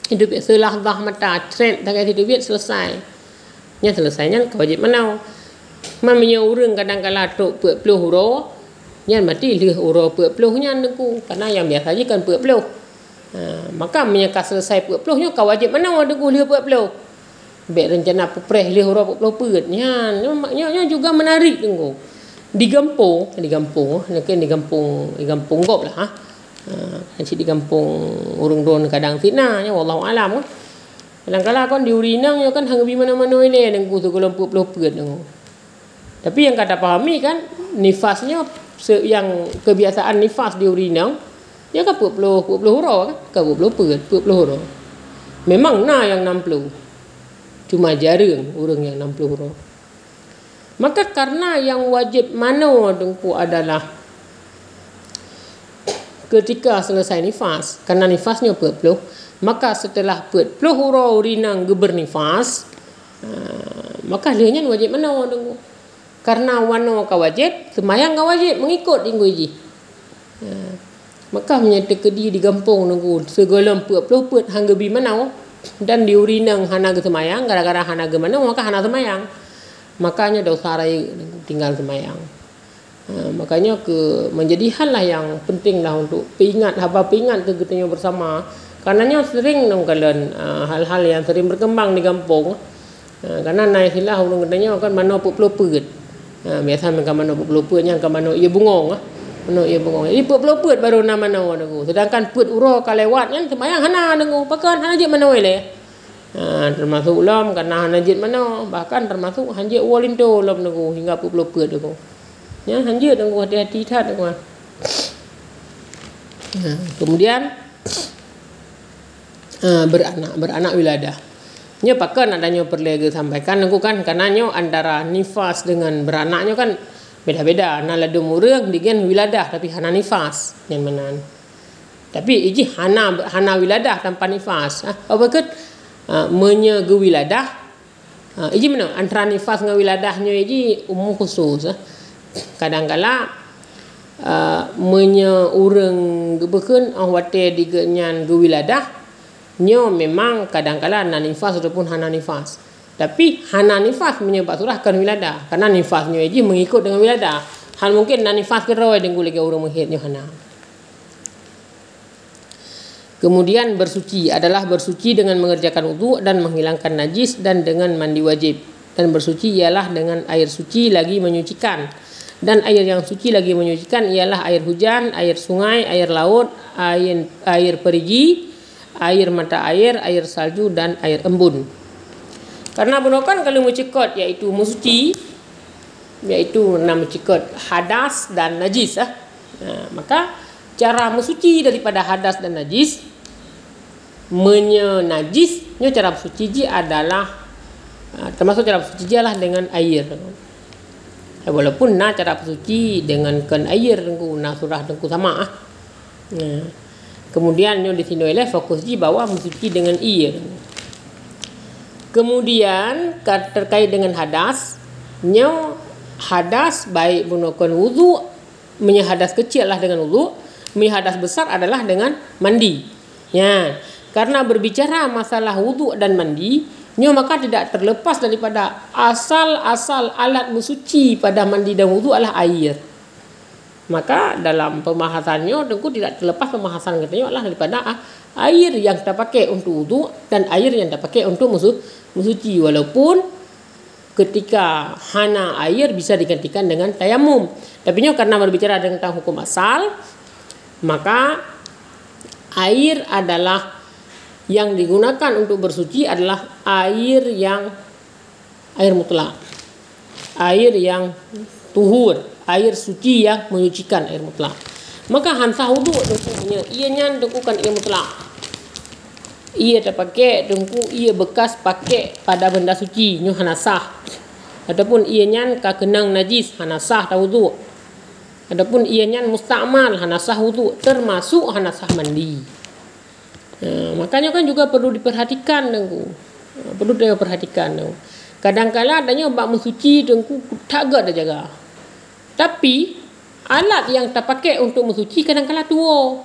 Itu biasa lah dah mata. Trend takai itu biasa selesai. Ini selesainya lah wajib mana. Memangnya orang kadang-kadang truk puluh orang. mati berarti lah orang puluhnya nunggu. Kerana yang biasa je kan puluh. Ha, maka menyangka selesai puak peluh ni kau wajib mana ada guh lia peluh. Bek rencana pepres leh hura puak peluh pet. Ya, maknya nya juga menarik tunggu. nak di kampung, di kampung eh, gop lah. Ha. Ha, digampung urung don kadang fitnah nya wallahu alam. Eh. Kadang-kadang kan diurinang ya kan hanggi mana-mana ini yang tu kalau puak peluh pet tunggu. Tapi yang kata pahami kan nifasnya yang kebiasaan nifas diurinang urinang dia kan puluh puluh puluh huruf kan kan puluh puluh puluh puluh huruf. Memang na yang enam puluh. Cuma jarang orang yang enam puluh huruf. Maka karena yang wajib mana dengku adalah ketika selesai nifas, karena nifasnya puluh maka setelah puluh huruf urinang geber nifas, ah, maka dia wajib mana dengku karena warna kau wajib semayang kau wajib mengikut tinggu iji ha. Maka menyata dia di kampung nunggu. Puluh put hangga bi manau dan di urinang hana ke semayang. Gara-gara hana ke manau maka hana semayang. Makanya dosa raya tinggal semayang. Ha. makanya ke menjadi hal lah yang penting lah untuk ingat apa ingat ke kita bersama. Karenanya sering nong kalian uh, hal-hal yang sering berkembang di kampung. Uh, karena naik silah ulung katanya kan mana puluh put Ha, biasa mereka mana buat peluputnya ke mana ia bungong ah. Mana ia bungong. Ini buat peluput baru nama mana dengu. Sedangkan put uro kalau lewat kan sembahyang hana dengu. Pakan hana jit mana wele. Ha, termasuk ulam karena hana jit mana. Bahkan termasuk hanjit walinto ulam dengu hingga put peluput dengu. Ya, hanjit dengu hati-hati tat dengu. Ha, kemudian ha, beranak beranak wiladah. Nya pakai nak tanya perlega sampaikan aku kan karena nyo antara nifas dengan beranaknya kan beda-beda. Nak ladu murung dengan wiladah tapi hana nifas yang mana. Tapi ini hana hana wiladah tanpa nifas. Ha? Apa ket? Ha, menye ge wiladah. Ha, ini mana antara nifas dengan wiladahnya ini umum khusus. Ha? Kadang-kala uh, menye urang gebeken ah wate digenyan ge wiladah Nyo memang kadang-kadang hana nifas ataupun hana nifas. Tapi hana nifas menyebab surahkan wilada. Karena nifasnya ini mengikut dengan wilada. Hal mungkin hana nifas kerawai dengan lagi orang menghidupnya hana. Kemudian bersuci adalah bersuci dengan mengerjakan wudu dan menghilangkan najis dan dengan mandi wajib. Dan bersuci ialah dengan air suci lagi menyucikan. Dan air yang suci lagi menyucikan ialah air hujan, air sungai, air laut, air, air perigi, air mata air, air salju dan air embun. Karena bunukan kalau mencekot iaitu musuci iaitu nama cekot hadas dan najis ah. Nah, maka cara mensuci daripada hadas dan najis menyenajisnya cara mensuci adalah ah, termasuk cara mensuci adalah dengan air. Eh, walaupun nah cara mensuci dengan kan air dengku nah surah dengku sama ah. Nah, Kemudian nyo di sini oleh fokus di bawah mensuci dengan ia. Kemudian terkait dengan hadas, nyo hadas baik menggunakan wudu, punya hadas kecil lah dengan wudu, punya hadas besar adalah dengan mandi. Ya, karena berbicara masalah wudu dan mandi, nyo maka tidak terlepas daripada asal-asal alat mensuci pada mandi dan wudu adalah air maka dalam pembahasannya tentu tidak terlepas pembahasan katanya adalah daripada ah, air yang kita pakai untuk wudu dan air yang kita pakai untuk musuh mensuci walaupun ketika hana air bisa digantikan dengan tayamum tapi karena berbicara tentang hukum asal maka air adalah yang digunakan untuk bersuci adalah air yang air mutlak air yang tuhur air suci yang menyucikan air mutlak. Maka hansa wudu dengkunya, ia nyan dengkukan air mutlak. Ia terpakai dengku ia bekas pakai pada benda suci nyu hanasah. Ataupun ia nyan ka kenang najis hanasah ta wudu. Adapun ianya musta'mal hanasah wudu termasuk hanasah mandi. Ha, makanya kan juga perlu diperhatikan dengku. Ha, perlu diperhatikan dengku. Kadang-kadang adanya bak mensuci dengku tak agak dah jaga. Tapi alat yang tak pakai untuk mensuci kadang-kadang tua.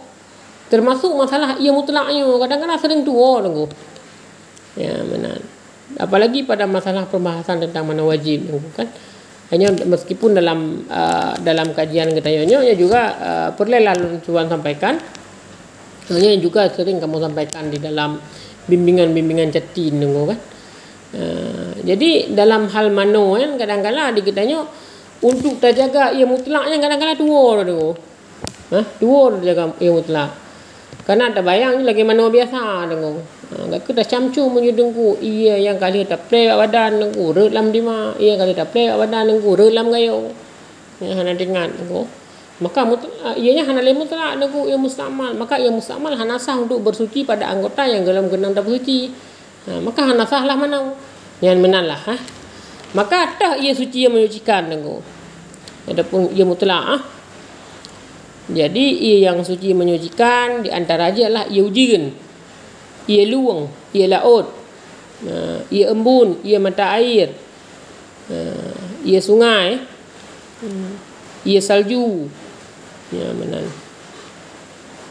Termasuk masalah ia mutlaknya kadang-kadang sering tua dengku. Ya, benar. Apalagi pada masalah pembahasan tentang mana wajib kan hanya meskipun dalam uh, dalam kajian kita nyonya juga uh, perlulah tuan sampaikan hanya juga sering kamu sampaikan di dalam bimbingan-bimbingan cetin nunggu kan uh, jadi dalam hal mano kan kadang-kadang di kita untuk terjaga ia mutlaknya kadang-kadang dua tu Hah? Dua jaga ia mutlak. Karena ada bayang lagi mana biasa dengung. Ha, kita camcu menyudengku. Iya yang kali tak play badan dengku. Relam lima. Iya kali tak play badan dengku. Relam gayo. Ya, hana dengar dengku. Maka uh, ianya hana lemu telah dengku. Ia mustamal. Maka ia mustamal hana sah untuk bersuci pada anggota yang dalam genang tak bersuci. Ha, maka hana sah lah mana. Yang menang lah. Ha? Maka tak ia suci yang menyucikan dengku. Adapun ia mutlak. Ha? Jadi ia yang suci menyucikan di antara aja lah ia ujian. Ia luang, ia laut. Uh, ia embun, ia mata air. Uh, ia sungai. Ia salju. Ya mana?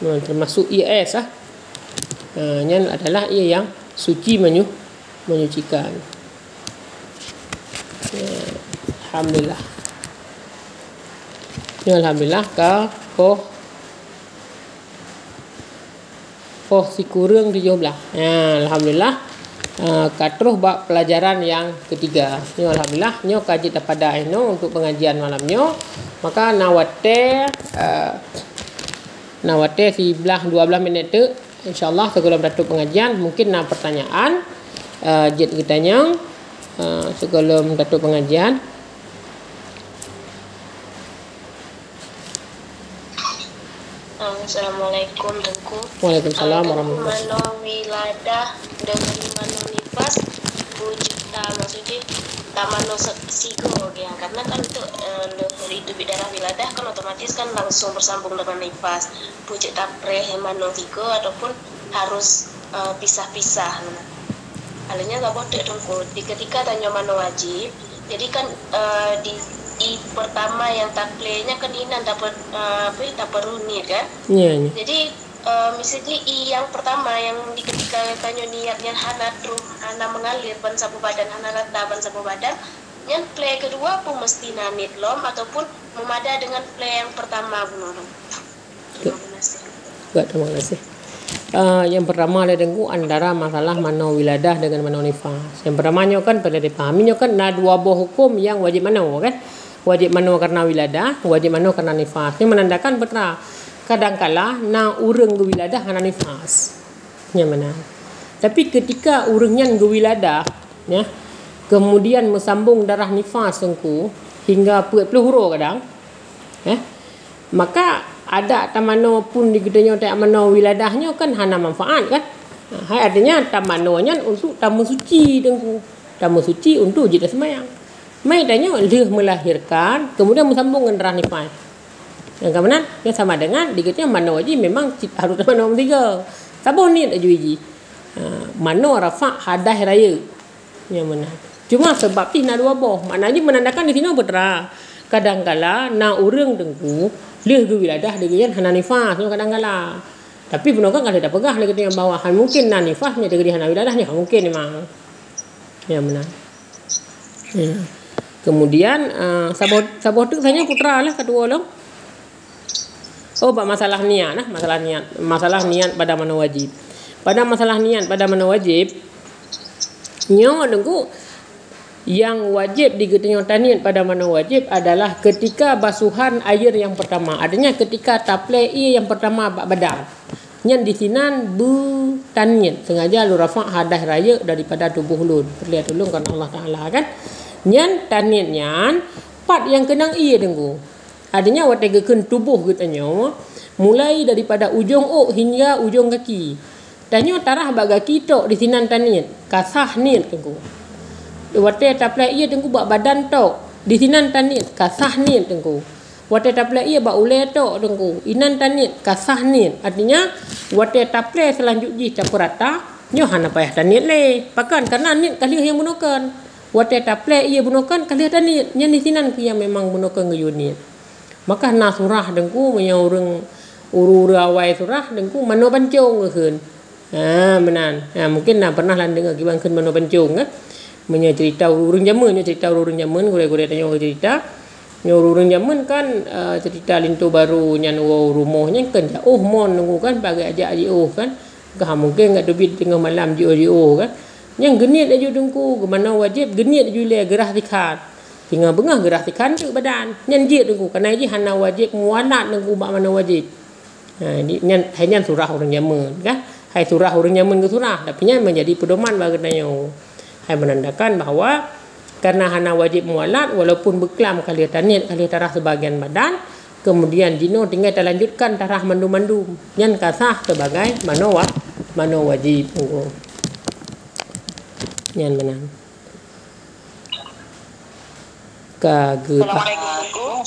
Nah, termasuk ia es ah. Uh, adalah ia yang suci menyu menyucikan. Uh, Alhamdulillah. Ya, Alhamdulillah kau poh poh si kurang tujuh belah. Ya, Alhamdulillah. Uh, katruh bak pelajaran yang ketiga. Ni alhamdulillah nyo kaji pada ino untuk pengajian malamnya. Maka nawate uh, nawate si belah 12 minit tu insyaallah sebelum datuk pengajian mungkin nak pertanyaan uh, jet kita nyang uh, sebelum datuk pengajian Assalamualaikum Tengku. Waalaikumsalam warahmatullahi wabarakatuh. Wiladah dengan mano nifas wujudta maksudnya tak mano sigo ya karena kan itu uh, itu darah wiladah kan otomatis kan langsung bersambung dengan nifas wujud tapre mano sigo ataupun harus uh, pisah-pisah nah. Alanya gak boleh tunggu di ketika tanya mano wajib jadi kan uh, di i pertama yang taklenya kan ini dapat uh, apa dapat runi kan? Yeah, yeah. jadi uh, misalnya i yang pertama yang di ketika tanya niatnya hana tru hana mengalir ban sabu badan hana rata ban sabu badan. Yang play kedua pun mesti nanit lom ataupun memada dengan play yang pertama bunuh terima kasih. Terima kasih. Uh, yang pertama ada dengku antara masalah mano wiladah dengan mano nifas. Yang pertama kan pada dipahami kan ada dua buah hukum yang wajib mano kan wajib mano karena wiladah, wajib mano karena nifas. Ini menandakan betul. Kadangkala na urang ke wiladah karena nifas. Yang mana? Tapi ketika urangnya ke wiladah, ya, kemudian mesambung darah nifas sengku hingga 40 huruf kadang, ya, maka ada tamano pun di gedenya tak mano wiladahnya kan hana manfaat kan. Hai artinya tamanonya untuk tamu suci dengku. Tamu suci untuk jadi semayang. Mai dia melahirkan kemudian bersambung dengan darah. Yang kemudian yang sama dengan dikatnya mana wajib memang harus mana nombor tiga. Sabar ni tak juji. Ha, mana rafa hadah raya. Yang mana. Cuma sebab ni nak dua boh. Maknanya menandakan di sini terang. Kadang-kala nak orang dengku. Dia ke wiladah dia kan hana nifas. Kadang-kala. Tapi benar kan kalau tak pegah kata yang bawah. Mungkin kata hana wiladahnya. Mungkin memang. Yang mana. Ya. Kemudian uh, sabot sabot tu putra lah kedua lo. Oh, pak masalah niat lah, masalah niat, masalah niat pada mana wajib. Pada masalah niat pada mana wajib, nyo dengku yang wajib digetenyo taniat pada mana wajib adalah ketika basuhan air yang pertama. Adanya ketika taple yang pertama bak badar. Yang di sinan bu taniat sengaja lu rafa hadah raya daripada tubuh lu. Perlihat dulu kan Allah Taala kan. Nyan tanit nyan part yang kenang ia tengku. Adanya wat tegakeun tubuh katanya mulai daripada ujung ok hingga ujung kaki. Tanya tarah bag kaki tok di sinan tanit. Kasah ni tengku. Wat te taplai ia tengku bak badan tok di sinan tanit kasah ni tengku. wate taple ia ba ule to dengku inan tanit kasah nit artinya wate taple selanjutnya capurata nyo hana payah tanit le pakan karena nit kali yang bunukan wate taple ia bunukan kali tanit nya ni sinan ki memang bunukan ngeyunit maka na surah dengku menyau urang uru awai surah dengku mano pancung keun ha menan. Ha, mungkin nak pernah lah dengar kibang keun mano pancung kan punya cerita urung zaman ni cerita urung zaman gure-gure tanya cerita. Ni urung zaman kan uh, cerita lintu baru nyan wo rumahnya kan oh mon nunggu kan bagi ajak aji oh kan. Kah mungkin enggak debit tengah malam ji oh kan yang genit aja dengku mana wajib genit aja le gerah tikan tinggal bengah gerah tikan tu badan. Nyan ji dengku kena ji hana wajib muanat dengku bak mana wajib. Ha nyan hanya surah urung zaman kan? Hai surah urung zaman ke surah? Tapi nyan menjadi pedoman bagi tanya hai menandakan bahawa karena hana wajib mualat walaupun beklam kali tanit kali tarah sebagian badan kemudian dino tinggal terlanjutkan tarah mandu-mandu. Yang kasah sebagai manowa mano wajib yang menang. Kagak.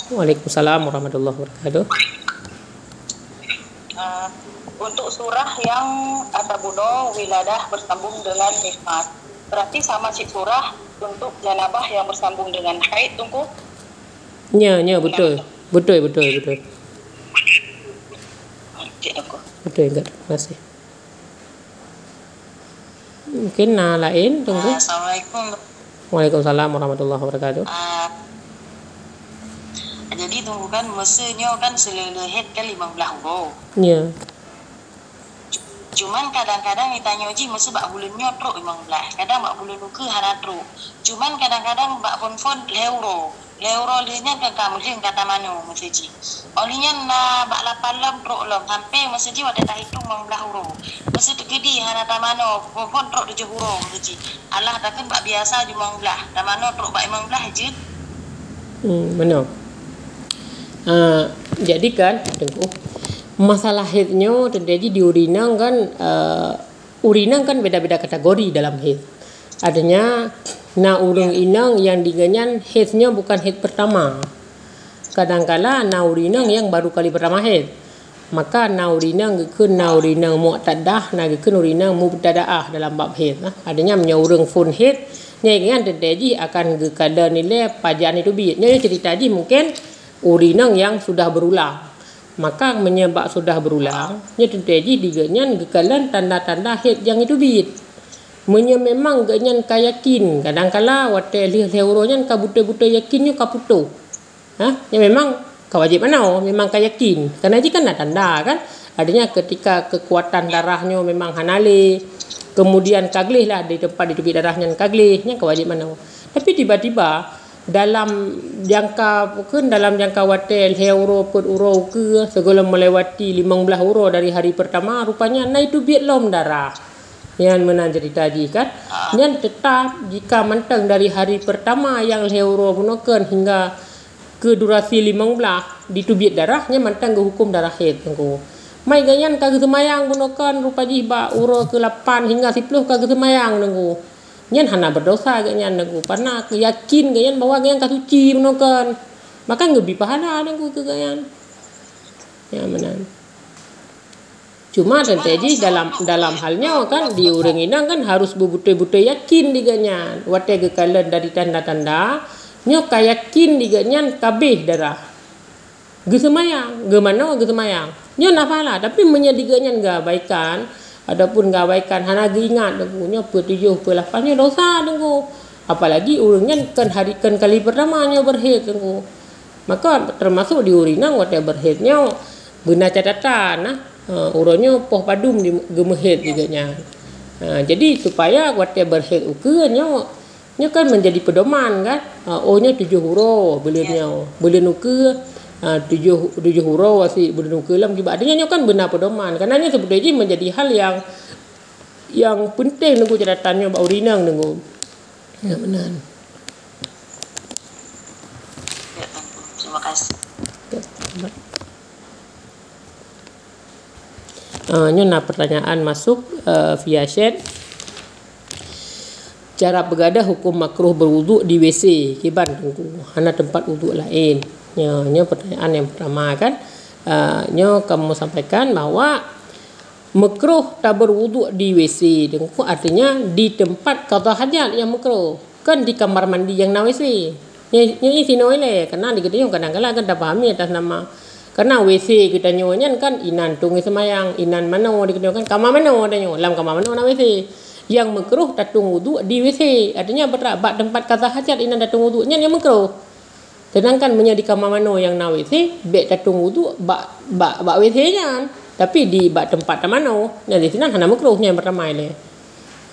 Waalaikumsalam warahmatullahi wabarakatuh. Uh, untuk surah yang atabudo wiladah bersambung dengan nikmat berarti sama si surah untuk janabah yang bersambung dengan haid tunggu. Ya ya betul. Betul betul betul. Betul enggak masih mungkin nah lain tunggu. Assalamualaikum. Waalaikumsalam warahmatullahi wabarakatuh. Uh, jadi tunggu kan mesenya kan selelehet kan lima belah ya Cuman kadang-kadang ditanya uji mesti bak bulan nyotrok memang belah. Kadang bak bulan nuke hana tru. Cuman kadang-kadang bak pun leuro. Leuro linya ke kamu sih kata mana mesti ji. Olinya na bak lapan lam truk lam sampai mesti ji wadah tak hitung memang huru. Mesti tergedi hana tamano pun truk tujuh huru mesti ji. Allah takkan bak biasa di memang belah. Tamano truk bak memang belah je. Hmm, benar. Uh, jadi kan, tengok masalah headnya terjadi di urinang kan uh, urinang kan beda-beda kategori dalam head adanya na urung inang yang diganyan headnya bukan head pertama. Kadangkala na urinang yang baru kali pertama head maka na urinang gekun na urinang mu'tadah na gekun urinang mubtadaah dalam bab head nah. adanya menyaurung full head nyanyian terjadi akan gekada nilai pajan itu biar nyanyi cerita ji mungkin urinang yang sudah berulang maka menyebab sudah berulang nya terjadi di ganyan gekalan tanda-tanda head yang itu bit. Menye memang ganyan kayakin kadang-kala wate lih leuronya ka buta-buta yakinnya ka putu ha? Ya memang kawajib mana memang kayakin. Karena jika kan tanda kan? Adanya ketika kekuatan darahnya memang hanale kemudian kaglih lah di tempat di darahnya kaglih nya kawajib mana tapi tiba-tiba dalam jangka mungkin dalam jangka watel euro per euro ke segala melewati 15 euro dari hari pertama rupanya naik tu Vietnam darah. Yang mana cerita tadi kan? Dan tetap jika mentang dari hari pertama yang euro gunakan hingga ke durasi 15 di tubit darahnya mentang ke hukum darah head tengku mai ganyan kagak semayang gunakan rupa jiba euro ke 8 hingga 10 kagak semayang tengku nyan hana berdosa ke nyan nagu karena yakin ke nyan bahwa nyan kasuci menokan maka ngebi pahala nagu ke nyan ya mana cuma terjadi dalam dalam halnya kan di urang inang kan harus bebutai-butai yakin di ganyan wate ke kalian dari tanda-tanda nyo kayakin di ganyan kabeh darah. Ge semayang ge mana ge semayang. Nyo nafala tapi menyedikannya enggak baikan Adapun gawaikan hana ingat dengunya petujuh pelapasnya dosa dengu. Apalagi urungnya kan hari kan kali pertamanya berhead dengu. Maka termasuk di urinang wate berheadnya guna catatan nah. Uh, urunnya poh padum di gemehead juga nya. Uh, jadi supaya wate berhead ukenya nya kan menjadi pedoman kan. Uh, oh nya tujuh huruf belinya. Beli nuke Ha, tujuh tujuh huruf wasi berdua kelam juga adanya kan benar pedoman kerana ini sebenarnya menjadi hal yang yang penting nunggu catatannya bau rinang nunggu ya benar ya, terima kasih Uh, ini nak pertanyaan masuk uh, via chat. Cara bergadah hukum makruh berwuduk di WC. Kiban tunggu. Hana tempat wuduk lain. Nya, nya pertanyaan yang pertama kan. Uh, nya kamu sampaikan bahawa makruh tak berwuduk di WC. Dengku artinya di tempat qada hajat yang makruh. Kan di kamar mandi yang na WC. Nya ini sino ile karena di kita kadang-kadang kan tak pahami atas nama karena WC kita nyonya kan inan tungi semayang, inan mana di kita kan kamar mana ada nyo, lam kamar mana na WC. Yang makruh tatung wudu di WC. Artinya berat tempat qada hajat inan tatung wudu nya yang makruh. Sedangkan menjadi kamar mano yang na WC, bek tatung wudu bak bak bak WC nya. Tapi di bak tempat mano, yang di sini hanya makruh yang pertama ini.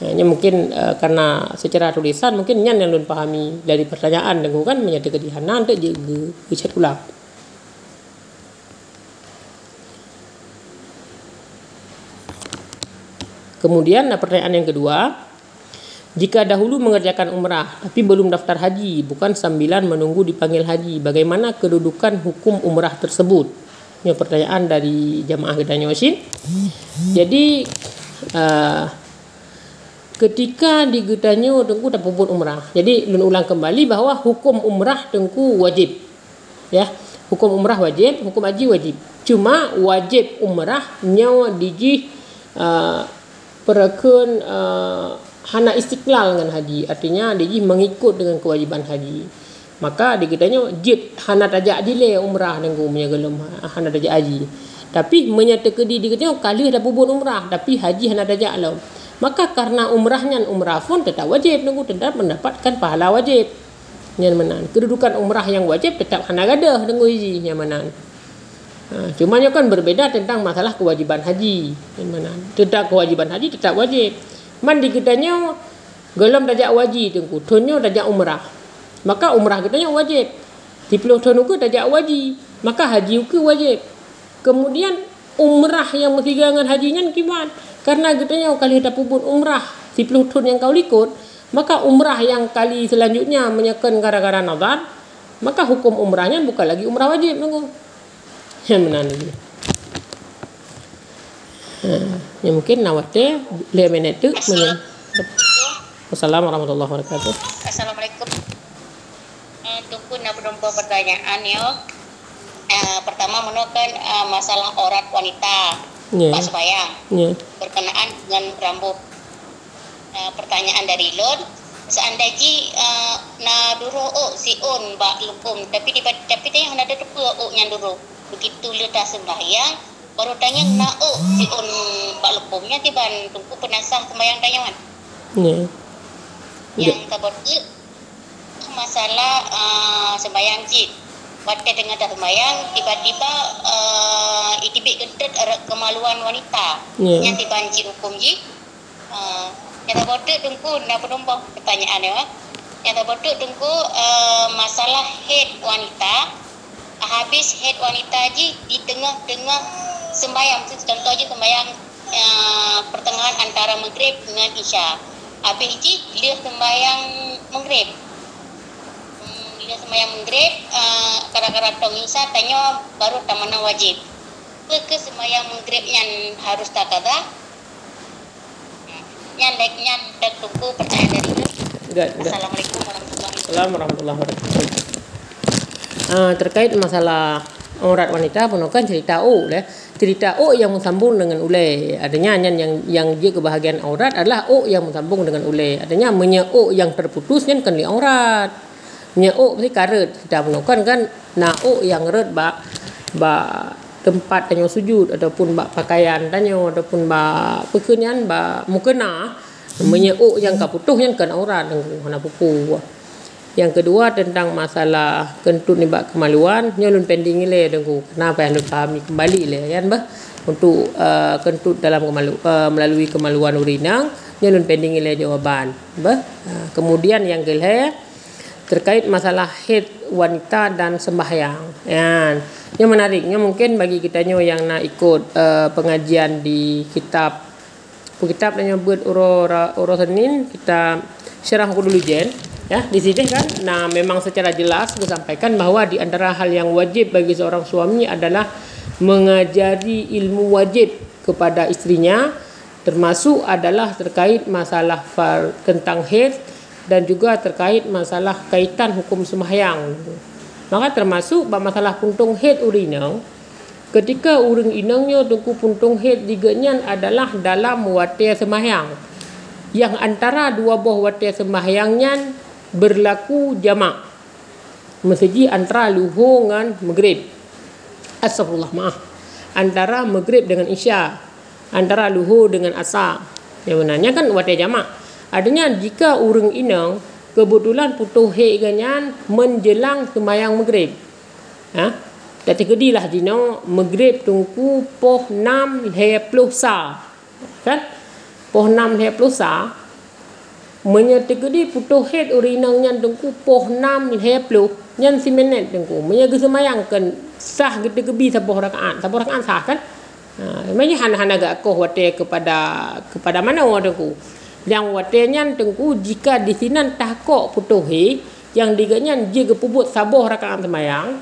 Ya, ini mungkin uh, karena secara tulisan mungkin nyan yang lun pahami dari pertanyaan dengan kan menjadi kedihanan tu je ge ulang. Kemudian pertanyaan yang kedua, jika dahulu mengerjakan umrah tapi belum daftar haji, bukan sambilan menunggu dipanggil haji, bagaimana kedudukan hukum umrah tersebut? Ini pertanyaan dari jamaah kita Nyosin. Jadi uh, ketika di Gedanyo tengku tak puput umrah. Jadi lun ulang kembali bahawa hukum umrah tengku wajib. Ya, hukum umrah wajib, hukum haji wajib. Cuma wajib umrah nyawa diji uh, uh, hana istiqlal dengan haji artinya dia mengikut dengan kewajiban haji maka dia katanya jid hana tajak dile umrah dengan punya gelem hana tajak haji tapi menyatakan dia katanya kali ada bubun umrah tapi haji hana tajak lah maka karena umrahnya umrah pun tetap wajib nunggu tetap mendapatkan pahala wajib yang menan kedudukan umrah yang wajib tetap hana gadah dengan haji yang menan Ha, cuma kan berbeda tentang masalah kewajiban haji. Yang mana? Kewajiban haji tetap wajib. Man di kitanya gelam dajak wajib tengku. Tunyo dajak umrah. Maka umrah kitanya wajib. Puluh tahun ke dajak wajib. Maka haji ke wajib. Kemudian umrah yang mesti dengan hajinya kibat. Karena kitanya kali ada puput umrah. Puluh tahun yang kau ikut. Maka umrah yang kali selanjutnya menyekan gara-gara nazar. Maka hukum umrahnya bukan lagi umrah wajib. Tengku. Yang mana lagi? Ha, yang mungkin nawate le minit tu men. Assalamualaikum warahmatullahi wabarakatuh. Assalamualaikum. Uh, tunggu nak berdompa pertanyaan ya. Uh, pertama menukan uh, masalah orat wanita. Ya. Pak Sebayang. Ya. Berkenaan dengan rambut. Uh, pertanyaan dari Lon. Seandainya uh, na duro oh si on bak lukum tapi di tapi tanya ada tu oh yang duro. Begitu letak sembahyang baru tanya nak oh si on bak lepumnya tiba tunggu penasah sembahyang tanya man. Ya. Yang kabut masalah uh, sembahyang jid. Waktu tengah dah sembahyang tiba-tiba uh, itibik kentet kemaluan wanita. Ya. Yang tiba jid hukum jid. Uh, yang kabut tunggu nak penumpang pertanyaan ya. Yang kabut tunggu uh, masalah head wanita habis head wanita ji di tengah-tengah sembahyang contoh je sembahyang uh, pertengahan antara maghrib dengan isya. Habis ji dia sembahyang maghrib. Hmm, dia sembahyang maghrib uh, kadang-kadang tong isya tanya baru tamana wajib. Ke ke sembahyang maghrib yang harus tak ada yang like yang tak tunggu percaya dari itu Assalamualaikum warahmatullahi wabarakatuh. Uh, terkait masalah orang wanita pun kan cerita oh lah cerita O yang bersambung dengan ule. Adanya yang yang yang dia kebahagiaan aurat adalah O yang bersambung dengan ule. Adanya menye O yang terputus kan kan aurat. Menye O mesti karet. Kita menemukan kan na O yang red ba ba tempat tanya sujud ataupun ba pakaian tanya ataupun ba pekenyan ba mukena menye O yang kaputuh yang kan aurat dengan hana buku. Yang kedua tentang masalah kentut ni bak kemaluan, ni ulun pending le dengku. Kenapa yang pahami kembali le kan bah untuk uh, kentut dalam kemalu uh, melalui kemaluan urinang, ni ulun pending le jawaban. Bah. Uh, kemudian yang kelih terkait masalah head wanita dan sembahyang. Ya. Yang menariknya mungkin bagi kita yang nak ikut uh, pengajian di kitab kitab yang buat uro uro senin kita syarah dulu jen Ya, di sini kan, nah memang secara jelas disampaikan bahawa di antara hal yang wajib bagi seorang suami adalah mengajari ilmu wajib kepada istrinya termasuk adalah terkait masalah tentang haid dan juga terkait masalah kaitan hukum sembahyang. Maka termasuk masalah puntung head urinang ketika uring inangnya tungku puntung head digenyan adalah dalam watir sembahyang yang antara dua buah watir sembahyangnya berlaku jamak. Masjid antara luhur dengan maghrib. Astagfirullah maaf. Antara maghrib dengan isya antara luhur dengan asar. Yang benarnya kan watir jamak. Adanya jika urang inang kebetulan putuh hek ganyan menjelang sembahyang maghrib. Ha? Kata kedilah dino maghrib tungku poh 6 20 sa. Kan? Poh 6 20 sa menyata kedi putuh head urinang nyan tungku poh 6 20 nyan si minit tungku menyaga semayangkan sah gede kebi sabuh rakaat. Sabuh rakaat sah kan? Ha memangnya hana-hana gak koh wate kepada kepada mana tungku yang wate nyan tungku jika di sinan tahkok putuh he yang diganyan jika puput sabuh rakaat semayang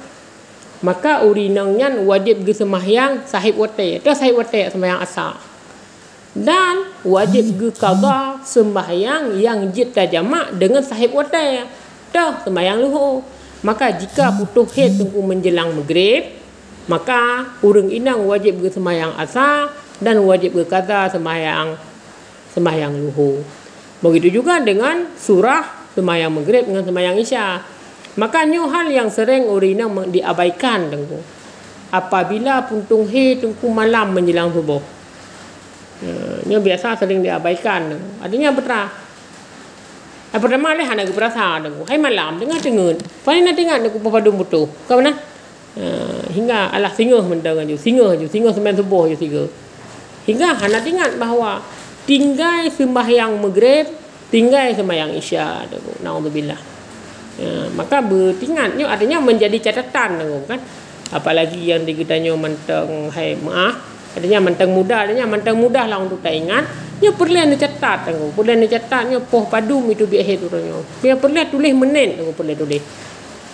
maka urinangnya wajib ge sembahyang sahib wate itu sahib wate sembahyang asar dan wajib ge qada sembahyang yang jita jamak dengan sahib wate dah sembahyang luhur maka jika putuh head tunggu menjelang maghrib maka urang inang wajib ge sembahyang asar dan wajib ge qada sembahyang sembahyang luhur begitu juga dengan surah sembahyang maghrib dengan sembahyang isya Makanya hal yang sering urina diabaikan tengku. Apabila puntung he tengku malam menjelang subuh. Ini biasa sering diabaikan. Adanya betul. Apa nama leh anak berasa tengku. Hai malam dengar dengar. Paling nak dengar tengku papadum butuh. Kau mana? hingga Allah singa mendengar ju singa ju singa sembilan subuh ju singa. Hingga anak ingat bahawa tinggal sembahyang maghrib, tinggal sembahyang isya. Naudzubillah. Ya, maka bertingatnya artinya menjadi catatan kan apalagi yang digedanya menteng hai maaf artinya menteng mudah artinya menteng mudah lah untuk tak ingat. Nya perlu anda catat tengok perlu anda catatnya poh padum itu biar tu tanya dia perlu tulis menit tengok perlu tulis.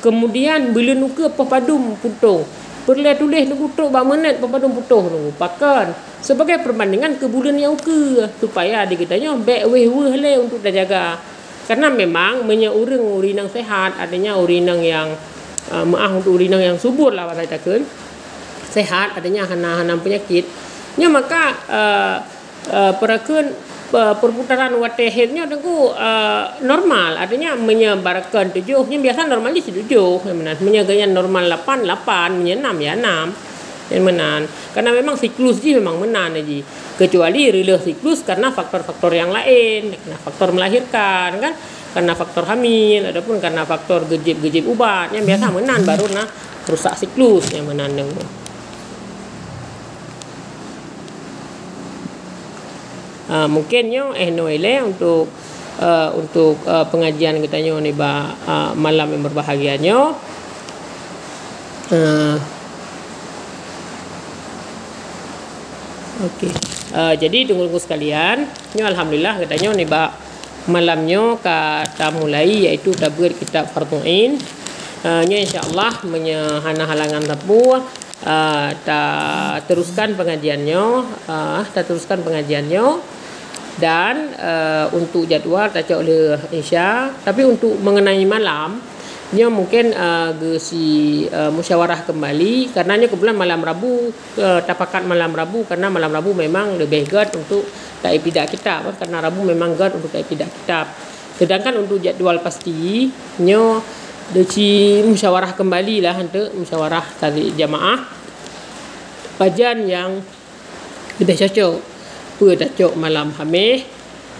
Kemudian bila nuka poh padum putung perlu tulis nunggu tok ba menit poh padum putuh nunggu pakan sebagai perbandingan ke bulan yang ke supaya digedanya back weh weh untuk dah jaga. Karena memang punya orang urinang sehat adanya urinang yang uh, maaf untuk urinang yang subur lah saya takkan sehat adanya hana-hana penyakit. Nya maka uh, uh, perakun uh, perputaran water headnya tentu uh, normal. Adanya menyebarkan tujuh yang biasa normal di tujuh yang mana menyaganya normal lapan lapan menyenam ya enam yang menan karena memang siklus ji memang menan ji. Kecuali relay siklus karena faktor-faktor yang lain karena faktor melahirkan kan? Karena faktor hamil ataupun karena faktor gejib-gejib ubat yang biasa menan baru nah rusak siklus yang menan Uh, mungkinnya eh noile untuk uh, untuk uh, pengajian kita nyo ni ba uh, malam yang berbahagianya uh, Okey. Uh, jadi tunggu-tunggu sekalian, nyo alhamdulillah katanya ni ba malamnya kata mulai iaitu tabur kitab Fardhu'in. Uh, nyo insya-Allah menyehana halangan tapu uh, ta teruskan pengajiannya, uh, ta teruskan pengajiannya dan uh, untuk jadual tak oleh Isya tapi untuk mengenai malam Nya mungkin uh, si uh, musyawarah kembali. Karena nya kebetulan malam Rabu uh, tapakat malam Rabu. Karena malam Rabu memang lebih guard untuk tak kita karena Rabu memang guard untuk tak epidak kita sedangkan untuk jadual pasti nya deci musyawarah kembali lah untuk musyawarah tadi jamaah. Pajan yang lebih cocok pun cocok malam Khamis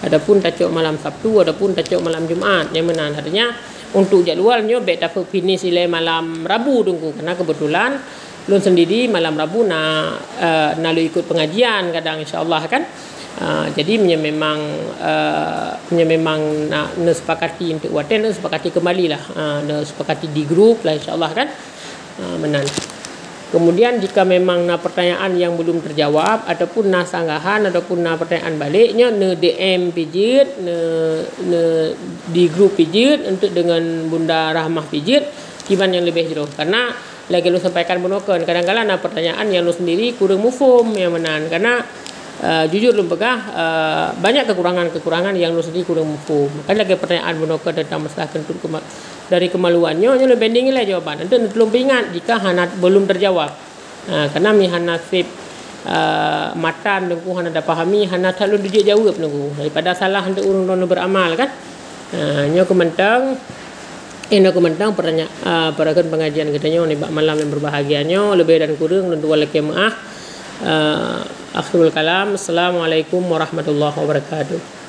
adapun cocok malam Sabtu adapun cocok malam Jumaat yang mana artinya untuk jadualnya baik dapat finish sila malam Rabu tunggu. Karena kebetulan lun sendiri malam Rabu nak uh, nak ikut pengajian kadang insyaallah kan? Uh, jadi punya memang uh, punya memang nak nesepakati untuk waten nesepakati kembali lah uh, nesepakati di grup lah insyaallah kan? Uh, menang Kemudian jika memang na pertanyaan yang belum terjawab ataupun na sanggahan ataupun na pertanyaan baliknya ne DM pijit ne ne di grup pijit untuk dengan Bunda Rahmah pijit kiban yang lebih jauh karena lagi lu sampaikan bunokan kadang-kadang na pertanyaan yang lu sendiri kurang mufum yang menan karena uh, jujur lu pegah uh, banyak kekurangan-kekurangan yang lu sendiri kurang mufum. Kan lagi pertanyaan bunokan tentang masalah kentut dari kemaluannya nyo le bending lah jawapan. Nanti belum ingat jika hana belum terjawab. Ha, karena mi hana sip uh, matan dengku hana dah pahami hana tak lu dia jawab nunggu daripada salah hendak urung dono beramal kan. Ha, nyo kementang ini aku mentang pertanyaan uh, perhatikan pengajian kita nyo ni malam yang berbahagianya lebih dan kurang tentu walaupun maaf. Uh, akhirul kalam. Assalamualaikum warahmatullahi wabarakatuh